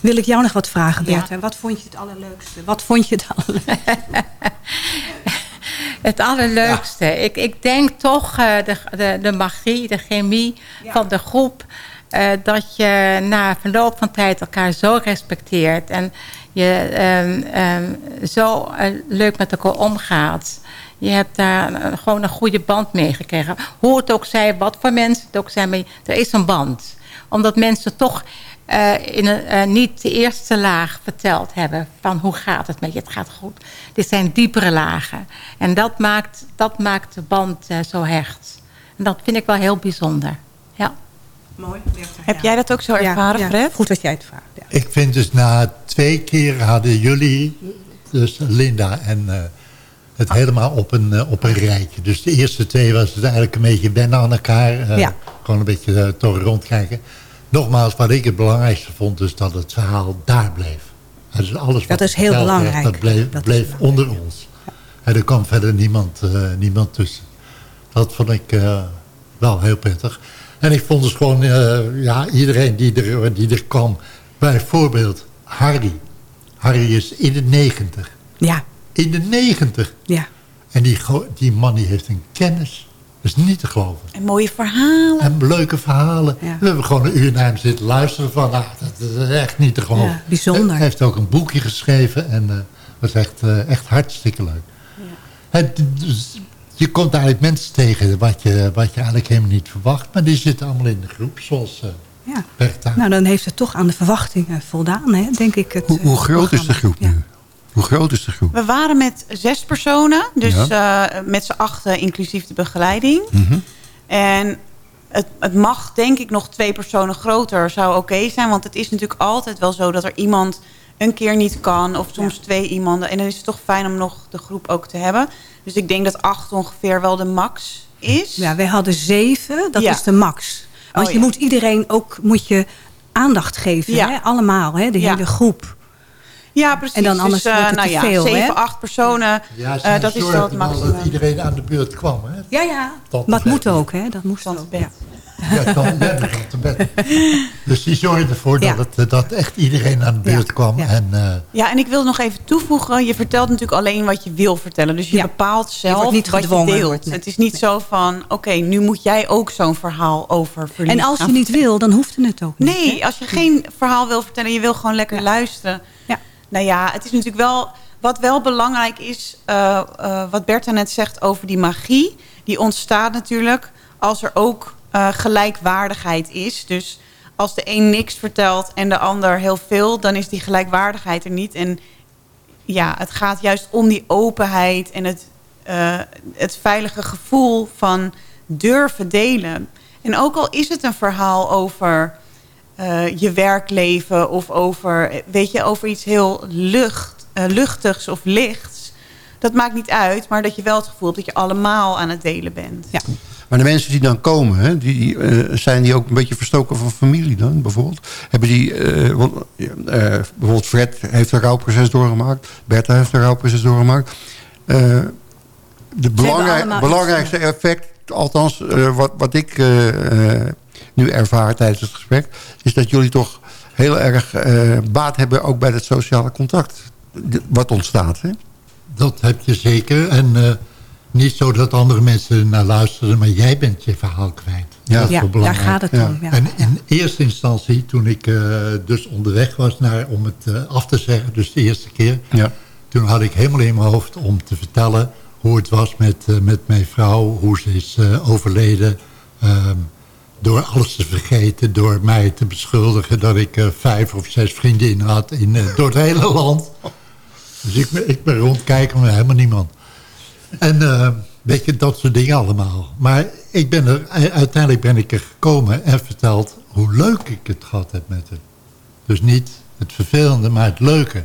[SPEAKER 12] Wil ik jou nog wat vragen,
[SPEAKER 15] Ja.
[SPEAKER 12] Bertha? Wat vond je het allerleukste? Wat vond je het allerleukste?
[SPEAKER 15] Het allerleukste. Ik, ik denk toch eh, de, de, de magie, de chemie van de groep. eh, dat je na verloop van tijd elkaar zo respecteert. En je ehm, ehm, zo eh, leuk met elkaar omgaat. Je hebt daar een- gewoon een goede band mee gekregen. Hoe het ook zij, wat voor mensen het ook zijn. Maar er is een band. Omdat mensen toch eh, in een, eh, niet de eerste laag verteld hebben... van hoe gaat het met je, het gaat goed. Dit zijn diepere lagen. En dat maakt, dat maakt de band eh, zo hecht. En dat vind ik wel heel bijzonder. Ja.
[SPEAKER 12] Mooi,
[SPEAKER 13] Heb jij dat ook zo ervaren,
[SPEAKER 12] ja,
[SPEAKER 13] Fred?
[SPEAKER 12] Goed dat jij het vraagt. Ja.
[SPEAKER 14] Ik vind dus na twee keer hadden jullie, dus Linda en eh, het helemaal op een, eh, op een rijtje. Dus de eerste twee was het eigenlijk een beetje wennen aan elkaar. eh,
[SPEAKER 12] Ja.
[SPEAKER 14] Gewoon een beetje uh, toch rondkijken. Nogmaals, wat ik het belangrijkste vond, is dat het verhaal daar bleef. En Dus alles wat
[SPEAKER 12] Dat is heel
[SPEAKER 14] werd,
[SPEAKER 12] belangrijk.
[SPEAKER 14] Dat bleef,
[SPEAKER 12] Dat is
[SPEAKER 14] bleef onder ons. En er kwam verder niemand, eh, niemand tussen. Dat vond ik eh, wel heel prettig. En ik vond dus gewoon, eh, ja, iedereen die er, die er kwam. Bijvoorbeeld Harry. Harry is in de negentig.
[SPEAKER 12] Ja.
[SPEAKER 14] In de negentig.
[SPEAKER 12] Ja.
[SPEAKER 14] En die, die man die heeft een kennis. Dat is niet te geloven.
[SPEAKER 13] En mooie verhalen.
[SPEAKER 14] En leuke verhalen. We hebben gewoon een uur naar hem zitten luisteren van, ah, dat is echt niet te geloven.
[SPEAKER 12] Ja, bijzonder.
[SPEAKER 14] Hij heeft ook een boekje geschreven en eh was echt, eh, echt hartstikke leuk. Het, dus je komt eigenlijk mensen tegen wat je, wat je eigenlijk helemaal niet verwacht. Maar die zitten allemaal in de groep, zoals eh
[SPEAKER 12] Ja.
[SPEAKER 14] Bertha.
[SPEAKER 12] Nou, dan heeft het toch aan de verwachtingen voldaan, hè, denk ik. Het,
[SPEAKER 11] Hoe, hoe groot is de groep nu? Hoe groot is de groep?
[SPEAKER 13] We waren met zes personen. Dus eh, met z'n achten inclusief de begeleiding.
[SPEAKER 11] Mhm.
[SPEAKER 13] En het, het mag denk ik nog twee personen groter zou oké zijn. Want het is natuurlijk altijd wel zo dat er iemand een keer niet kan. Of soms twee iemanden. En dan is het toch fijn om nog de groep ook te hebben. Dus ik denk dat acht ongeveer wel de max is.
[SPEAKER 12] Ja, wij hadden zeven, dat
[SPEAKER 13] Ja.
[SPEAKER 12] is de max. Want
[SPEAKER 13] Oh,
[SPEAKER 12] je
[SPEAKER 13] ja.
[SPEAKER 12] moet iedereen ook moet je aandacht geven,
[SPEAKER 13] Ja.
[SPEAKER 12] hè? allemaal, hè? de
[SPEAKER 13] Ja.
[SPEAKER 12] hele groep.
[SPEAKER 13] Ja, precies.
[SPEAKER 12] En dan anders
[SPEAKER 13] dus, eh,
[SPEAKER 12] wordt het
[SPEAKER 13] nou
[SPEAKER 12] te
[SPEAKER 13] ja,
[SPEAKER 12] veel, hè?
[SPEAKER 13] zeven, acht personen.
[SPEAKER 14] Ja,
[SPEAKER 13] eh, dat is wel
[SPEAKER 14] zorgden
[SPEAKER 13] het maximum.
[SPEAKER 14] dat iedereen aan de beurt kwam. Hè?
[SPEAKER 12] Ja, ja.
[SPEAKER 14] Tot
[SPEAKER 12] Maar het
[SPEAKER 14] bed.
[SPEAKER 12] moet ook, hè? Dat moest ook. Ja.
[SPEAKER 14] Ja, dan ja, dan te bed. Dus die zorgde ervoor
[SPEAKER 12] Ja.
[SPEAKER 14] dat, het, dat echt iedereen aan de beurt kwam. En, eh,
[SPEAKER 13] Ja, en ik wil nog even toevoegen. Je vertelt natuurlijk alleen wat je wil vertellen. Dus je
[SPEAKER 12] Ja.
[SPEAKER 13] bepaalt zelf
[SPEAKER 12] wordt niet
[SPEAKER 13] wat
[SPEAKER 12] gedwongen,
[SPEAKER 13] je deelt.
[SPEAKER 12] nee.
[SPEAKER 13] Het is niet zo van, oké, nu moet jij ook zo'n verhaal over verlies
[SPEAKER 12] En als je niet wil, dan hoeft het ook niet.
[SPEAKER 13] Nee, als je geen verhaal wil vertellen, je wil gewoon lekker luisteren. Nou ja, het is natuurlijk wel... Wat wel belangrijk is, eh, eh, wat Bertha net zegt over die magie... die ontstaat natuurlijk als er ook eh, gelijkwaardigheid is. Dus als de een niks vertelt en de ander heel veel... dan is die gelijkwaardigheid er niet. En ja, het gaat juist om die openheid en het, het veilige gevoel van durven delen. En ook al is het een verhaal over eh, je werkleven of over, weet je, over iets heel lucht, eh, luchtigs of lichts. Dat maakt niet uit, maar dat je wel het gevoel hebt dat je allemaal aan het delen bent.
[SPEAKER 12] Ja.
[SPEAKER 11] Maar de mensen die dan komen, hè, die, eh, zijn die ook een beetje verstoken van familie dan bijvoorbeeld? Hebben die, eh, want, eh, bijvoorbeeld Fred heeft een rouwproces doorgemaakt. Bertha heeft een rouwproces doorgemaakt. Eh, de belangrijkste effect, althans eh, wat, wat ik nu ervaar tijdens het gesprek... is dat jullie toch heel erg eh, baat hebben ook bij het sociale contact. Wat ontstaat, hè?
[SPEAKER 14] dat heb je zeker. En eh, niet zo dat andere mensen naar luisteren, maar jij bent je verhaal kwijt.
[SPEAKER 11] Ja.
[SPEAKER 14] Dat is
[SPEAKER 12] Ja,
[SPEAKER 14] wel
[SPEAKER 12] daar gaat het om. Ja.
[SPEAKER 14] En in, eerste instantie, toen ik dus onderweg was naar, om het af te zeggen, dus de eerste keer...
[SPEAKER 11] Ja.
[SPEAKER 14] toen had ik helemaal in mijn hoofd om te vertellen hoe het was met, met mijn vrouw, hoe ze is overleden... Ehm, door alles te vergeten, door mij te beschuldigen... dat ik vijf of zes vriendinnen had in, door het hele land. Dus ik, ik ben rondkijken, maar helemaal niemand. En uh, weet je, dat soort dingen allemaal. Maar ik ben er, uiteindelijk ben ik er gekomen en verteld hoe leuk ik het gehad heb met hem. Dus niet het vervelende, maar het leuke.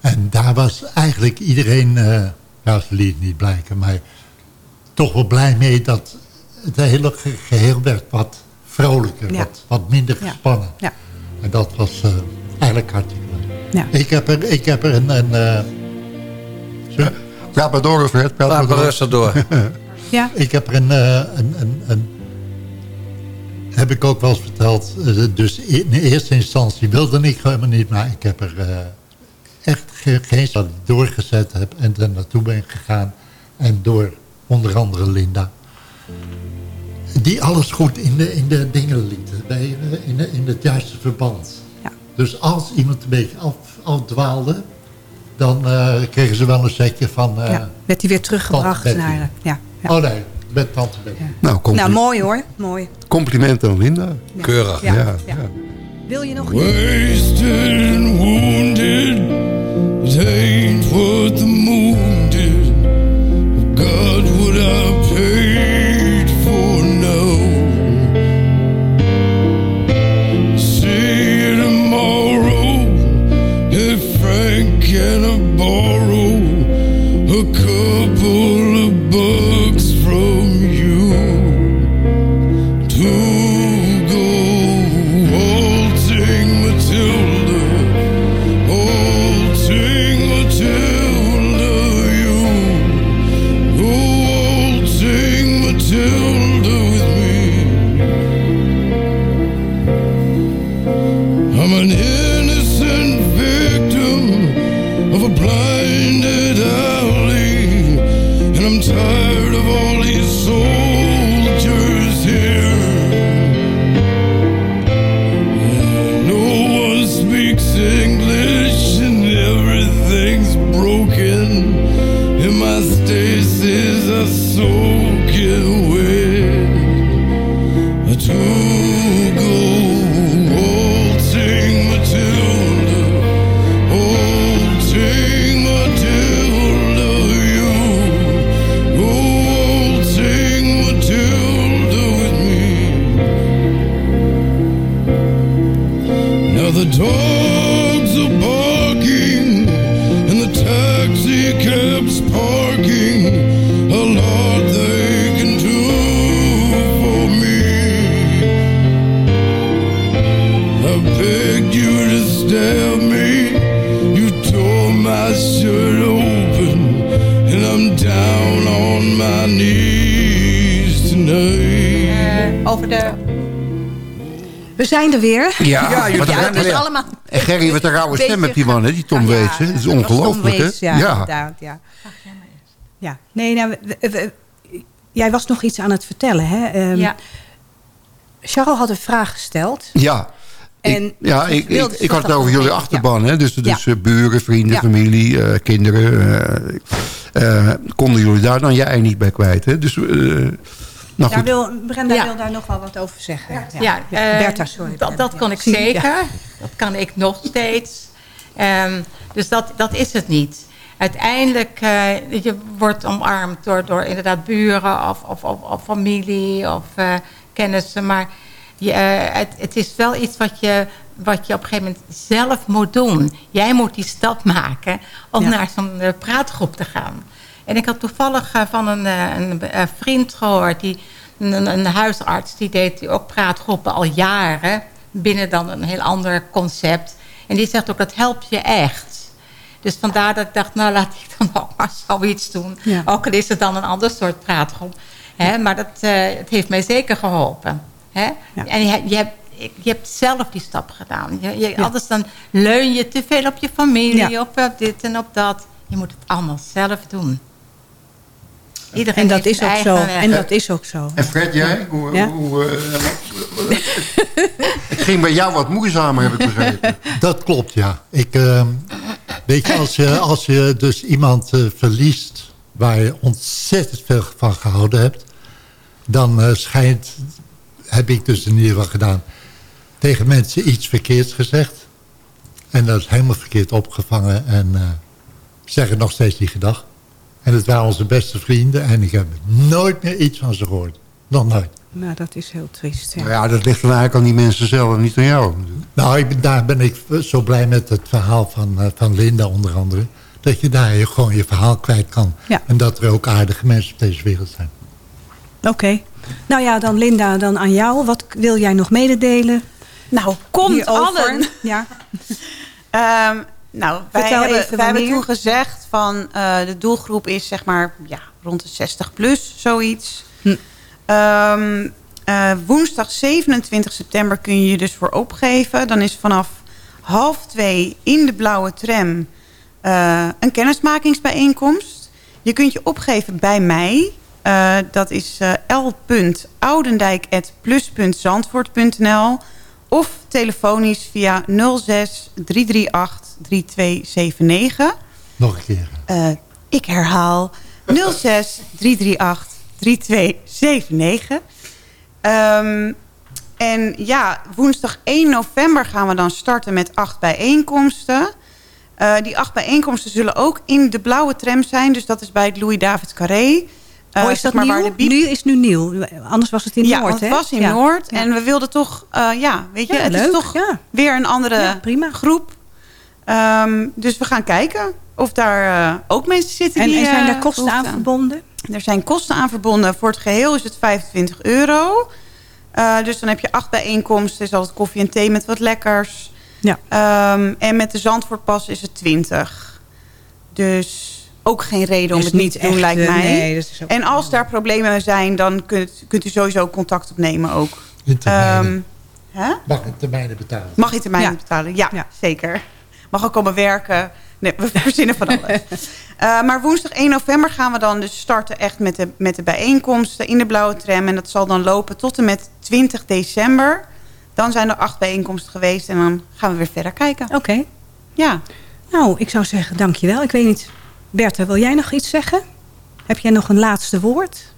[SPEAKER 14] En daar was eigenlijk iedereen, ja, ze liet niet blijken, maar toch wel blij mee dat het hele geheel werd wat vrolijker, wat, wat minder gespannen. Ja. En dat was uh, eigenlijk hartstikke leuk. Ja. Ik, heb er, ik heb er een... een uh,
[SPEAKER 11] Praat maar door, Fred. Praat
[SPEAKER 10] maar rustig door.
[SPEAKER 12] ja.
[SPEAKER 14] Ik heb er een, een, een, een, Heb ik ook wel eens verteld. Dus in eerste instantie wilde ik helemaal niet. Maar ik heb er echt geen dat doorgezet heb. En er naartoe ben gegaan. En door onder andere Linda. Die alles goed in de, in de dingen lieten. Bij, in, de, in het juiste verband.
[SPEAKER 12] Ja.
[SPEAKER 14] Dus als iemand een beetje af, afdwaalde dan uh, kregen ze wel een setje van... Uh,
[SPEAKER 12] ja, werd hij weer teruggebracht naar... Ja,
[SPEAKER 14] ja, Oh nee, met tante Betty. Ja.
[SPEAKER 12] Nou, nou, mooi hoor, mooi.
[SPEAKER 11] Complimenten aan Linda.
[SPEAKER 10] Keurig.
[SPEAKER 11] Ja.
[SPEAKER 12] Wil je nog...
[SPEAKER 17] Wasted and wounded It ain't what the moon did God would I paid
[SPEAKER 12] zijn er weer.
[SPEAKER 11] Ja,
[SPEAKER 10] Ja, jullie
[SPEAKER 12] Ja,
[SPEAKER 11] een-
[SPEAKER 12] het is allemaal...
[SPEAKER 11] En Gerry, wat een rauwe
[SPEAKER 12] Beetje
[SPEAKER 11] stem met die man, hè? Die Tom
[SPEAKER 12] Ja,
[SPEAKER 11] hè? Dat is ongelooflijk, hè?
[SPEAKER 12] Ja, inderdaad, ja. Ja, nee, nou, we- we- we- jij was nog iets aan het vertellen, hè? Ehm,
[SPEAKER 15] Ja.
[SPEAKER 12] Charles had een vraag gesteld.
[SPEAKER 11] Ja.
[SPEAKER 12] En
[SPEAKER 11] ik, ja, ik, ik, ik had het over jullie achterban. Hè? Dus, dus
[SPEAKER 12] Ja.
[SPEAKER 11] eh, buren, vrienden,
[SPEAKER 12] Ja.
[SPEAKER 11] familie, eh, kinderen. eh, eh, konden jullie daar dan jij niet bij kwijt? Hè? Dus, eh, nou
[SPEAKER 12] Daar
[SPEAKER 11] goed.
[SPEAKER 12] wil, Brenda
[SPEAKER 15] Ja.
[SPEAKER 12] wil daar nog wel wat over zeggen.
[SPEAKER 15] Ja, eh,
[SPEAKER 12] Bertha, sorry.
[SPEAKER 15] Dat, dat kan ik
[SPEAKER 12] Ja.
[SPEAKER 15] zeker. Dat kan ik nog steeds. Ehm, dus dat, dat is het niet. Uiteindelijk, uh, je wordt omarmd door, door inderdaad buren of, of, of, of familie of uh, kennissen. Maar je, uh, het, het is wel iets wat je, wat je op een gegeven moment zelf moet doen. Jij moet die stap maken om ja. naar zo'n praatgroep te gaan. En ik had toevallig van een, een, een vriend gehoord... die een, een, huisarts die deed die ook praatgroepen al jaren... binnen dan een heel ander concept. En die zegt ook, dat helpt je echt. Dus vandaar dat ik dacht, nou laat ik dan ook maar zoiets doen. Ja. Ook al is het dan een ander soort praatgroep. Hè? Maar dat, uh, het heeft mij zeker geholpen. Hè? Ja. En je, je, hebt, je hebt zelf die stap gedaan. Je, je, ja. Anders dan leun je te veel op je familie, op, op dit en op dat. Je moet het allemaal zelf doen.
[SPEAKER 12] Iedereen en dat is ook zo. Weg. En dat is ook zo.
[SPEAKER 11] En Fred, jij? Hoe,
[SPEAKER 12] ja?
[SPEAKER 11] hoe, uh, ging bij jou wat moeizamer, heb ik begrepen.
[SPEAKER 14] Dat klopt, ja. Ik, ehm, weet je, als je, als je dus iemand eh, verliest... waar je ontzettend veel van gehouden hebt... dan eh, schijnt, heb ik dus in ieder geval gedaan... tegen mensen iets verkeerds gezegd. En dat is helemaal verkeerd opgevangen. En uh, zeggen nog steeds die gedag. En het waren onze beste vrienden. En ik heb nooit meer iets van ze gehoord. Nog nooit.
[SPEAKER 12] Nou, dat is heel triest. Ja,
[SPEAKER 11] Nou ja, dat ligt dan eigenlijk aan die mensen zelf en niet aan jou.
[SPEAKER 14] Nou, ik ben, daar ben ik zo blij met het verhaal van, eh, van Linda onder andere. Dat je daar je gewoon je verhaal kwijt kan.
[SPEAKER 12] Ja.
[SPEAKER 14] En dat er ook aardige mensen op deze wereld zijn.
[SPEAKER 12] Oké. Nou ja, dan Linda, dan aan jou. Wat wil jij nog mededelen?
[SPEAKER 13] Nou, komt
[SPEAKER 12] Hierover?
[SPEAKER 13] allen.
[SPEAKER 12] Ja.
[SPEAKER 13] Ehm, nou, wij
[SPEAKER 12] Vertel
[SPEAKER 13] hebben, wij toen gezegd van eh, de doelgroep is zeg maar ja, rond de 60 plus, zoiets.
[SPEAKER 12] Hm.
[SPEAKER 13] Ehm, eh, woensdag 27 september kun je je dus voor opgeven. Dan is vanaf half twee in de blauwe tram eh, een kennismakingsbijeenkomst. Je kunt je opgeven bij mij. Eh, dat is eh l.oudendijk.plus.zandvoort.nl of telefonisch via 06 338 3279.
[SPEAKER 14] Nog een keer.
[SPEAKER 13] Eh, ik herhaal 06 338 3279. Ehm, en ja, woensdag 1 november gaan we dan starten met acht bijeenkomsten. Die acht bijeenkomsten zullen ook in de blauwe tram zijn. Dus dat is bij het Louis-David Carré.
[SPEAKER 12] Oh, is dat
[SPEAKER 13] maar waar
[SPEAKER 12] nieuw?
[SPEAKER 13] de biep-
[SPEAKER 12] Nu is nu nieuw. Anders was het in
[SPEAKER 13] ja,
[SPEAKER 12] Noord, hè?
[SPEAKER 13] het was in
[SPEAKER 12] Ja.
[SPEAKER 13] Noord.
[SPEAKER 12] Ja.
[SPEAKER 13] En we wilden toch, eh, ja, weet je,
[SPEAKER 12] Ja,
[SPEAKER 13] het
[SPEAKER 12] leuk,
[SPEAKER 13] is toch
[SPEAKER 12] ja.
[SPEAKER 13] weer een andere
[SPEAKER 12] Ja, prima.
[SPEAKER 13] groep. Ehm, dus we gaan kijken of daar eh, ook mensen zitten
[SPEAKER 12] En,
[SPEAKER 13] die...
[SPEAKER 12] en zijn daar kosten aan verbonden?
[SPEAKER 13] Er zijn kosten aan verbonden. Voor het geheel is het 25 euro. Dus dan heb je acht bijeenkomsten. is altijd koffie en thee met wat lekkers.
[SPEAKER 12] Ja.
[SPEAKER 13] Ehm, en met de Zandvoortpas is het 20. Dus ook geen reden om
[SPEAKER 12] Dus
[SPEAKER 13] het niet te doen,
[SPEAKER 12] echt,
[SPEAKER 13] lijkt
[SPEAKER 12] eh,
[SPEAKER 13] mij.
[SPEAKER 12] nee, dat is ook-
[SPEAKER 13] en als daar problemen zijn, dan kunt, kunt u sowieso contact opnemen ook.
[SPEAKER 14] Termijnen.
[SPEAKER 13] Ehm, hè?
[SPEAKER 14] Mag ik termijnen betalen?
[SPEAKER 13] Mag je termijn
[SPEAKER 12] Ja.
[SPEAKER 13] betalen? Ja, zeker. Mag ook komen werken. Nee, we verzinnen van alles. Eh, maar woensdag 1 november gaan we dan dus starten echt met de, met de bijeenkomsten in de blauwe tram. En dat zal dan lopen tot en met 20 december. Dan zijn er acht bijeenkomsten geweest en dan gaan we weer verder kijken.
[SPEAKER 12] Oké.
[SPEAKER 13] Ja.
[SPEAKER 12] Nou, ik zou zeggen dankjewel. Ik weet niet, Bertha, wil jij nog iets zeggen? Heb jij nog een laatste woord?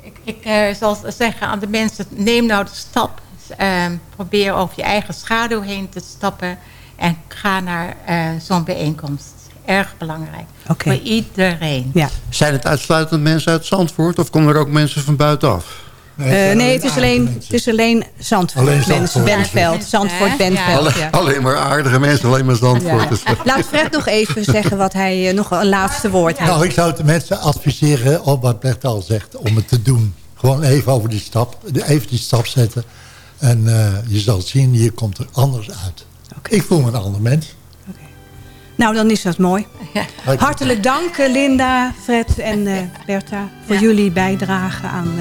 [SPEAKER 15] Ik, ik eh, zal zeggen aan de mensen, neem nou de stap. Eh, probeer over je eigen schaduw heen te stappen. En ga naar eh, zo'n bijeenkomst. Erg belangrijk.
[SPEAKER 12] Oké.
[SPEAKER 15] Voor iedereen.
[SPEAKER 12] Ja.
[SPEAKER 11] Zijn het uitsluitend mensen uit Zandvoort of komen er ook mensen van buitenaf?
[SPEAKER 12] Eh, nee, het is alleen, het is alleen Zandvoort.
[SPEAKER 11] Alleen
[SPEAKER 12] mensen,
[SPEAKER 11] Zandvoort.
[SPEAKER 12] Bentveld. Zandvoort, Bentveld.
[SPEAKER 11] Alleen,
[SPEAKER 12] Ja.
[SPEAKER 11] alleen maar aardige mensen, alleen maar Zandvoort.
[SPEAKER 12] Ja. Laat Fred nog even zeggen wat hij eh, nog een laatste woord heeft.
[SPEAKER 14] Nou, ik zou de mensen adviseren, op wat Bert al zegt, om het te doen. Gewoon even over die stap, even die stap zetten. En eh, je zal zien, hier komt er anders uit. Ik voel me een ander mens.
[SPEAKER 12] Nou, dan is dat mooi. Hartelijk dank Linda, Fred en eh Bertha voor jullie bijdrage aan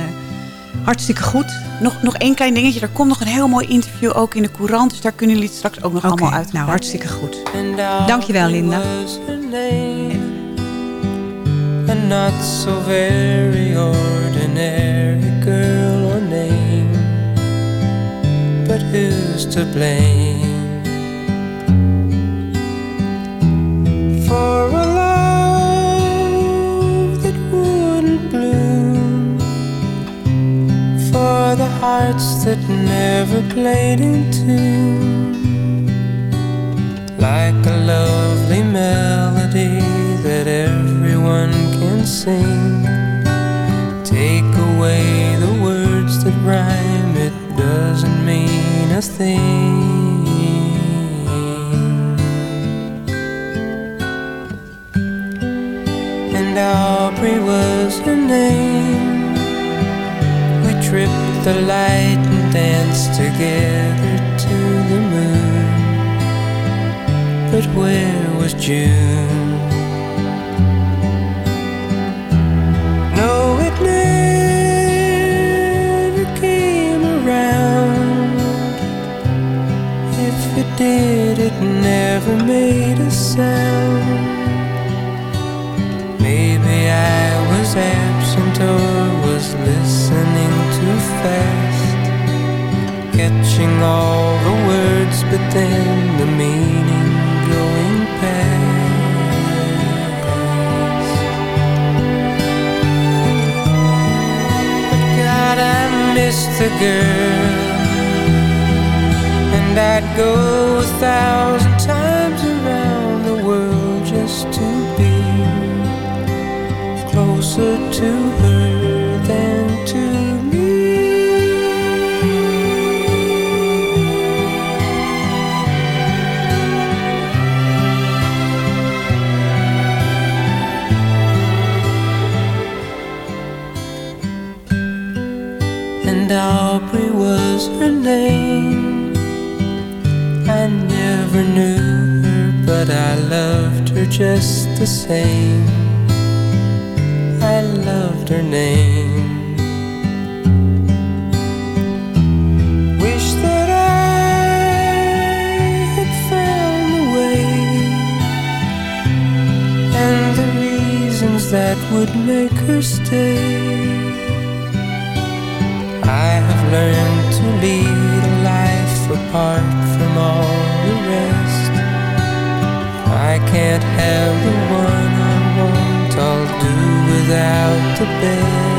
[SPEAKER 12] hartstikke goed.
[SPEAKER 13] Nog, nog één klein dingetje. Er komt nog een heel mooi interview ook in de courant. Dus daar kunnen jullie het straks ook nog allemaal uit.
[SPEAKER 12] Nou, hartstikke goed. Dankjewel Linda.
[SPEAKER 18] A not so very ordinary girl or name. But who's to blame for a hearts that never played in tune, like a lovely melody that everyone can sing. Take away the words that rhyme, it doesn't mean a thing. And Aubrey was her name. We tripped the light and dance together to the moon. But where was June? No, it never came around. If it did, it never made a sound. Maybe I was absent or was listening fast. catching all the words, but then the meaning going past. God, I miss the girl, and I'd go a thousand times around the world just to be closer to name. I never knew her, but I loved her just the same. I loved her name. Wish that I had found the way and the reasons that would make her stay. I have learned to life apart from all the rest. I can't have the one I want, I'll do without the best.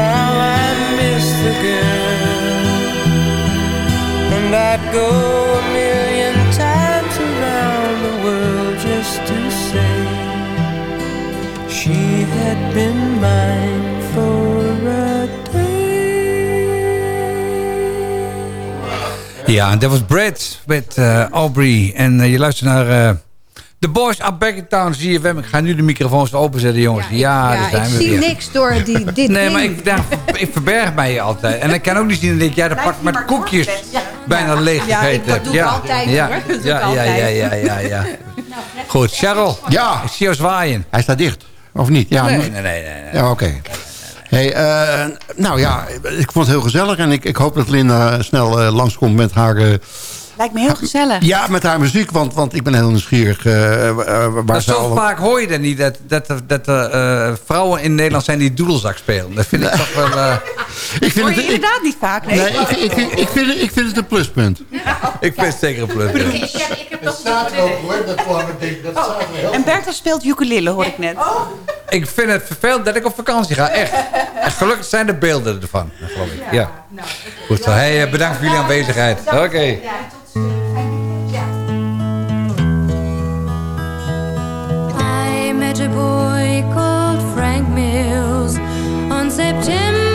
[SPEAKER 18] How I miss the girl, and I'd go a million times around the world just to say she had been mine
[SPEAKER 10] Ja, en dat was Brad met eh, Aubrey. En eh, je luistert naar... eh The Boys Are Back in Town, ZFM. Ik ga nu de microfoons openzetten, jongens. Ja, daar
[SPEAKER 12] Ja,
[SPEAKER 10] zijn
[SPEAKER 12] ik
[SPEAKER 10] we
[SPEAKER 12] zie
[SPEAKER 10] weer.
[SPEAKER 12] niks door die, dit
[SPEAKER 10] Nee, maar ik, daar, ik verberg mij altijd. En ik kan ook niet zien dat ik jij de pak met koekjes bijna leeg
[SPEAKER 12] Ja, ik
[SPEAKER 10] gegeten hebt.
[SPEAKER 12] doe het altijd,
[SPEAKER 10] ja.
[SPEAKER 12] hoor. Dat doe ik
[SPEAKER 10] Ja, ja, ja,
[SPEAKER 12] altijd.
[SPEAKER 10] ja, ja, ja. Goed, Charles.
[SPEAKER 11] Ja.
[SPEAKER 10] Ik zie jou zwaaien.
[SPEAKER 11] Hij staat dicht, of niet? Ja,
[SPEAKER 10] Nee, nee, nee, nee.
[SPEAKER 11] Ja, oké. Hey, eh, nou ja, ik vond het heel gezellig. En ik, ik hoop dat Linda snel eh, langskomt met haar...
[SPEAKER 13] Lijkt me heel gezellig.
[SPEAKER 11] ja, met haar muziek. Want, want ik ben heel nieuwsgierig eh, eh, waar
[SPEAKER 10] Maar
[SPEAKER 11] ze
[SPEAKER 10] zo
[SPEAKER 11] al...
[SPEAKER 10] vaak hoor je dat niet, dat, dat, er- dat er eh, vrouwen in Nederland zijn die doedelzak spelen. Dat vind ik toch wel... eh,
[SPEAKER 11] Ik vind
[SPEAKER 13] Hoor
[SPEAKER 11] het,
[SPEAKER 13] je
[SPEAKER 11] ik,
[SPEAKER 13] inderdaad niet vaak, nee?
[SPEAKER 11] nee, ik, ik, ik, ik vind, het- ik vind het een pluspunt.
[SPEAKER 10] ik vind het zeker een plus.
[SPEAKER 14] Het staat er ook hoor, dat ding. Dat staat heel
[SPEAKER 13] En Bertha speelt ukulele, hoor ik net.
[SPEAKER 10] Ik vind het vervelend dat ik op vakantie ga, echt. En gelukkig zijn er beelden ervan, geloof ik. Ja. Goed zo. Hey, eh, bedankt voor jullie aanwezigheid. Oké.
[SPEAKER 9] I met a boy called Frank Mills on September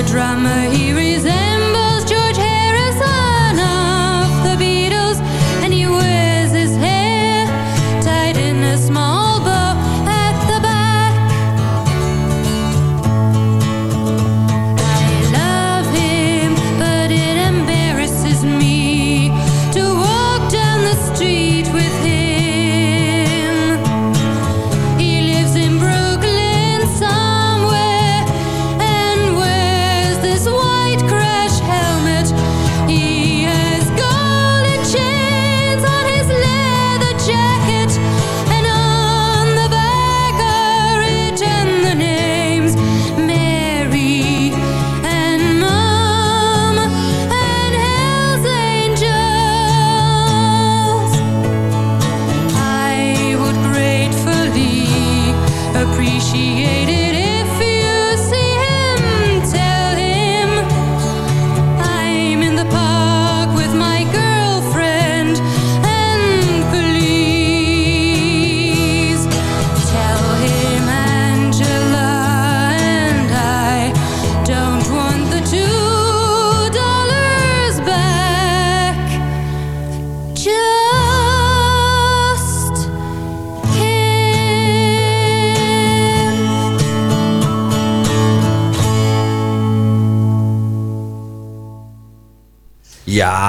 [SPEAKER 9] a drummer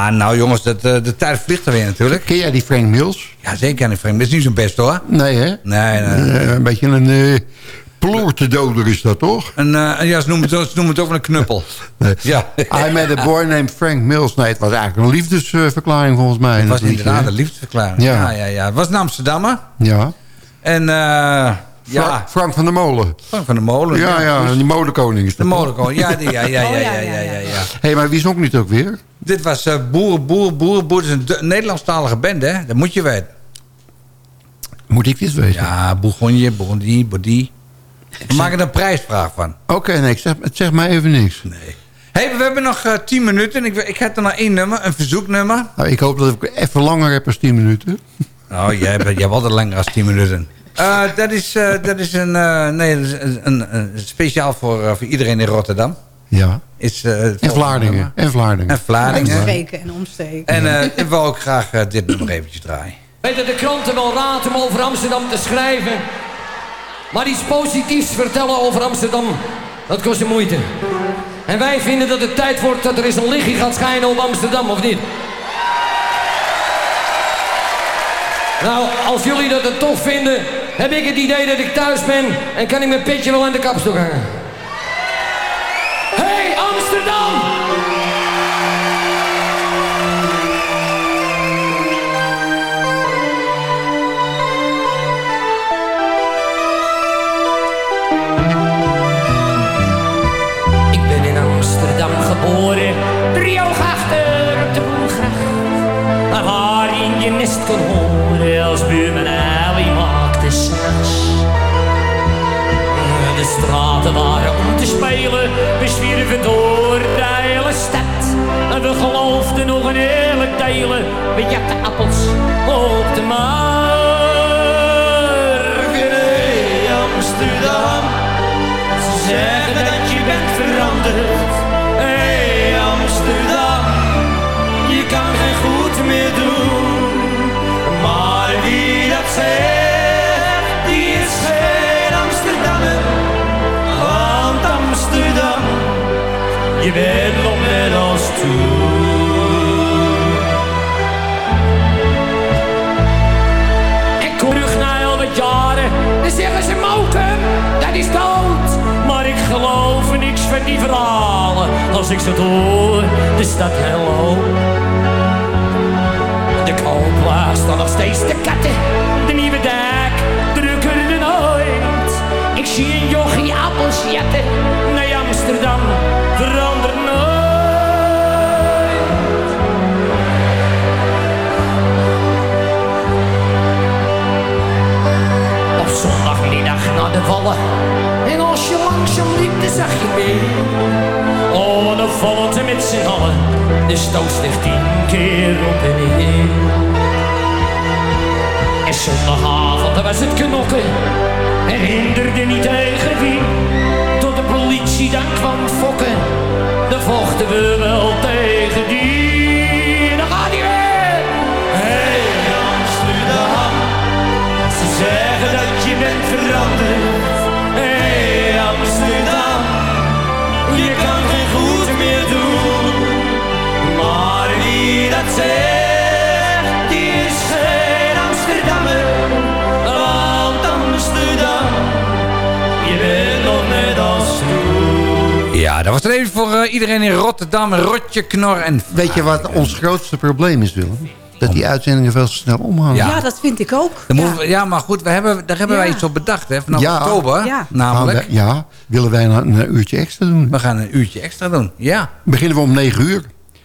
[SPEAKER 10] Ja, nou jongens, dat, eh, de tijd vliegt er weer natuurlijk.
[SPEAKER 11] Ken jij die Frank Mills?
[SPEAKER 10] Ja, zeker die Frank Mills. Is niet zo'n best hoor.
[SPEAKER 11] Nee, hè?
[SPEAKER 10] Nee, nee.
[SPEAKER 11] Eh, een beetje een uh, ploertedoder is dat, toch?
[SPEAKER 10] Een, uh, ja, ze noemen, het, ze noemen het ook wel een knuppel.
[SPEAKER 11] Nee.
[SPEAKER 10] Ja.
[SPEAKER 11] I met a boy named Frank Mills. Nee, het was eigenlijk een liefdesverklaring volgens mij.
[SPEAKER 10] Het was inderdaad
[SPEAKER 11] liedje,
[SPEAKER 10] een liefdesverklaring.
[SPEAKER 11] Ja.
[SPEAKER 10] Ja, ja, ja. Het was een Amsterdammer.
[SPEAKER 11] Ja.
[SPEAKER 10] En eh
[SPEAKER 11] Fra
[SPEAKER 10] ja,
[SPEAKER 11] Frank van der Molen.
[SPEAKER 10] Frank van der Molen.
[SPEAKER 11] Ja, ja,
[SPEAKER 10] dus-
[SPEAKER 11] die molenkoning is
[SPEAKER 10] De
[SPEAKER 11] dat. toch?
[SPEAKER 10] molenkoning. Ja, die, ja, ja, ja,
[SPEAKER 12] Oh,
[SPEAKER 10] ja, ja, ja, ja.
[SPEAKER 11] Hé, maar wie zong niet ook weer?
[SPEAKER 10] Dit was eh Boeren, Boeren, Boeren, Boeren. Is een Nederlandstalige band, hè? Dat moet je weten.
[SPEAKER 11] Moet ik dit weten?
[SPEAKER 10] Ja, Bourgogne, Bourgogne, Bordie. We maken er een prijsvraag van.
[SPEAKER 11] Oké, nee, ik zeg, zegt mij even niks.
[SPEAKER 10] Nee. hey, we hebben nog eh 10 minuten. Ik, ik heb er nog één nummer, een verzoeknummer.
[SPEAKER 11] Nou, ik hoop dat ik even langer heb dan 10 minuten.
[SPEAKER 10] Nou, jij, bent, jij hebt altijd langer dan 10 minuten. Eh, dat, is, dat is een, nee, dat is een, een, een- speciaal voor, voor iedereen in Rotterdam.
[SPEAKER 11] Ja.
[SPEAKER 10] Is, eh,
[SPEAKER 11] En Vlaardingen. En Vlaardingen.
[SPEAKER 10] En Vlaardingen.
[SPEAKER 12] Omstreken en omstreken.
[SPEAKER 10] En eh, ik wil ook graag eh, dit nummer eventjes draaien.
[SPEAKER 8] Weten de kranten wel raad om over Amsterdam te schrijven. Maar iets positiefs vertellen over Amsterdam, dat kost de moeite. En wij vinden dat het tijd wordt dat er eens een lichtje gaat schijnen op Amsterdam, of niet? Nou, als jullie dat het tof vinden, heb ik het idee dat ik thuis ben en kan ik mijn petje wel aan de kapstok hangen. Straten waren om te spelen, we zwierven door de hele stad. En we geloofden nog een eerlijk delen, we jakten appels op de markt. Amsterdam. Ze zeggen dat je bent veranderd. Hey Amsterdam, je kan geen goed meer doen. Maar wie dat zegt, je bent nog net als toen. Ik kom terug na wat jaren, dan zeggen ze moken, dat is dood. Maar ik geloof niks van die verhalen, als ik ze hoor, de stad hello. De koopplaats staan nog steeds de katten, de nieuwe dijk, drukker dan ooit. Ik zie een jochie appels jatten, naar Amsterdam, En als je langzaam liep, dan zag je meer. Oh, dan vallen ze met z'n allen. De stoot ligt tien keer op en neer. En zondagavond, dan was het knokken. En hinderde niet tegen wie. Tot de politie dan kwam fokken. Dan vochten we wel tegen die. Veranderd. Hey Amsterdam, je kan geen goed meer doen. Maar wie dat zegt, die is geen Amsterdammer. Want Amsterdam, je bent nog net als toen.
[SPEAKER 10] Ja, dat was het even voor eh, iedereen in Rotterdam. Rotje, knor en...
[SPEAKER 11] Weet je wat ons grootste probleem is, Willem? Dat die uitzendingen veel te snel omhangen.
[SPEAKER 10] Ja.
[SPEAKER 12] Ja, dat vind ik ook.
[SPEAKER 10] Dan moeten we- ja, maar goed, we hebben, daar hebben wij
[SPEAKER 12] Ja.
[SPEAKER 10] iets op bedacht, hè? Vanaf
[SPEAKER 11] Ja.
[SPEAKER 10] oktober,
[SPEAKER 12] Ja.
[SPEAKER 10] namelijk.
[SPEAKER 11] Ja, willen wij een, een uurtje extra doen?
[SPEAKER 10] We gaan een uurtje extra doen, ja.
[SPEAKER 11] Beginnen we om 9 uur.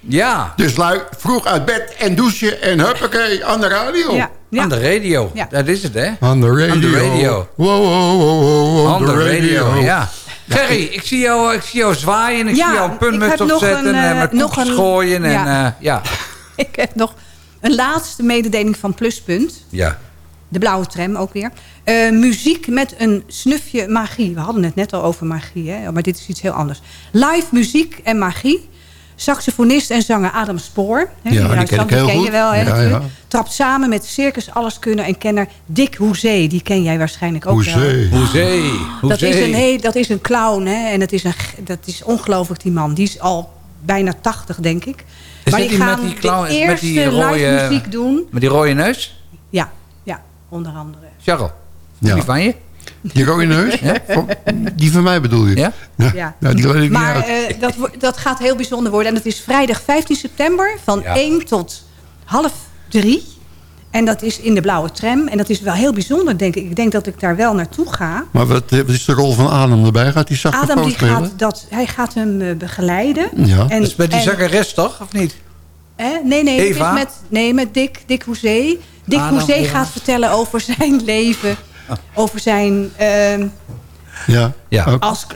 [SPEAKER 10] Ja,
[SPEAKER 11] Dus lui, vroeg uit bed en douchen en huppakee, aan de radio.
[SPEAKER 12] Ja, ja.
[SPEAKER 10] aan de radio.
[SPEAKER 12] Ja.
[SPEAKER 10] Dat is het, hè?
[SPEAKER 11] Aan de radio.
[SPEAKER 10] Aan de radio.
[SPEAKER 11] Wow, wow, wow, wow,
[SPEAKER 10] On the radio, ja. Gerry, ik zie jou, ik zie jou zwaaien. Ik
[SPEAKER 12] Ja,
[SPEAKER 10] zie jou een puntmuts opzetten.
[SPEAKER 12] een,
[SPEAKER 10] en
[SPEAKER 12] eh,
[SPEAKER 10] met
[SPEAKER 12] nog een-
[SPEAKER 10] gooien. En,
[SPEAKER 12] ja.
[SPEAKER 10] eh, ja.
[SPEAKER 12] Ik heb nog een laatste mededeling van Pluspunt.
[SPEAKER 10] ja.
[SPEAKER 12] De blauwe tram ook weer. Eh, muziek met een snufje magie. We hadden het net al over magie, hè? maar dit is iets heel anders. Live muziek en magie. Saxofonist en zanger Adam Spoor. Hè,
[SPEAKER 11] Ja, die ken ik heel
[SPEAKER 12] ken je wel, hè,
[SPEAKER 11] Ja,
[SPEAKER 12] natuurlijk.
[SPEAKER 11] ja.
[SPEAKER 12] Trapt samen met circus alleskunner en kenner Dick Hoezee. Die ken jij waarschijnlijk ook wel.
[SPEAKER 11] Hoezee.
[SPEAKER 10] Hoezee.
[SPEAKER 12] Dat is,
[SPEAKER 10] Hoezee.
[SPEAKER 12] een, heel, dat is een clown hè? en het is een, dat is ongelooflijk die man. Die is al bijna 80, denk ik.
[SPEAKER 10] Is
[SPEAKER 12] maar die
[SPEAKER 10] die
[SPEAKER 12] gaan
[SPEAKER 10] met die clown-
[SPEAKER 12] de eerste
[SPEAKER 10] met die rode-
[SPEAKER 12] live muziek doen.
[SPEAKER 10] Met die rode neus?
[SPEAKER 12] Ja, ja, onder andere.
[SPEAKER 10] Charles,
[SPEAKER 11] Ja.
[SPEAKER 10] die van je?
[SPEAKER 11] Die rode neus? Van- Die van mij bedoel je?
[SPEAKER 10] Ja?
[SPEAKER 12] Ja.
[SPEAKER 11] Nou, die ik
[SPEAKER 12] Maar
[SPEAKER 11] niet uit.
[SPEAKER 12] eh, dat, dat gaat heel bijzonder worden. En dat is vrijdag 15 september van
[SPEAKER 10] Ja.
[SPEAKER 12] 1 tot half 3. En dat is in de blauwe tram. En dat is wel heel bijzonder, denk ik. Ik denk dat ik daar wel naartoe ga.
[SPEAKER 11] Maar wat, eh, wat is de rol van Adam erbij? Gaat hij
[SPEAKER 12] Adam
[SPEAKER 11] saxofoon
[SPEAKER 12] die
[SPEAKER 11] spelen?
[SPEAKER 12] gaat, dat, hij gaat hem eh, begeleiden.
[SPEAKER 11] Ja.
[SPEAKER 12] En,
[SPEAKER 10] Dat is met die
[SPEAKER 12] en-
[SPEAKER 10] zangeres toch, of niet?
[SPEAKER 12] Hè? Nee, nee, het
[SPEAKER 10] Eva?
[SPEAKER 12] is met, nee, met Dick, Dick Hoezee. Dick
[SPEAKER 10] Adam,
[SPEAKER 12] Hoezee
[SPEAKER 10] Eva.
[SPEAKER 12] gaat vertellen over zijn leven. Over zijn... ehm,
[SPEAKER 11] Ja.
[SPEAKER 10] Ja.
[SPEAKER 12] als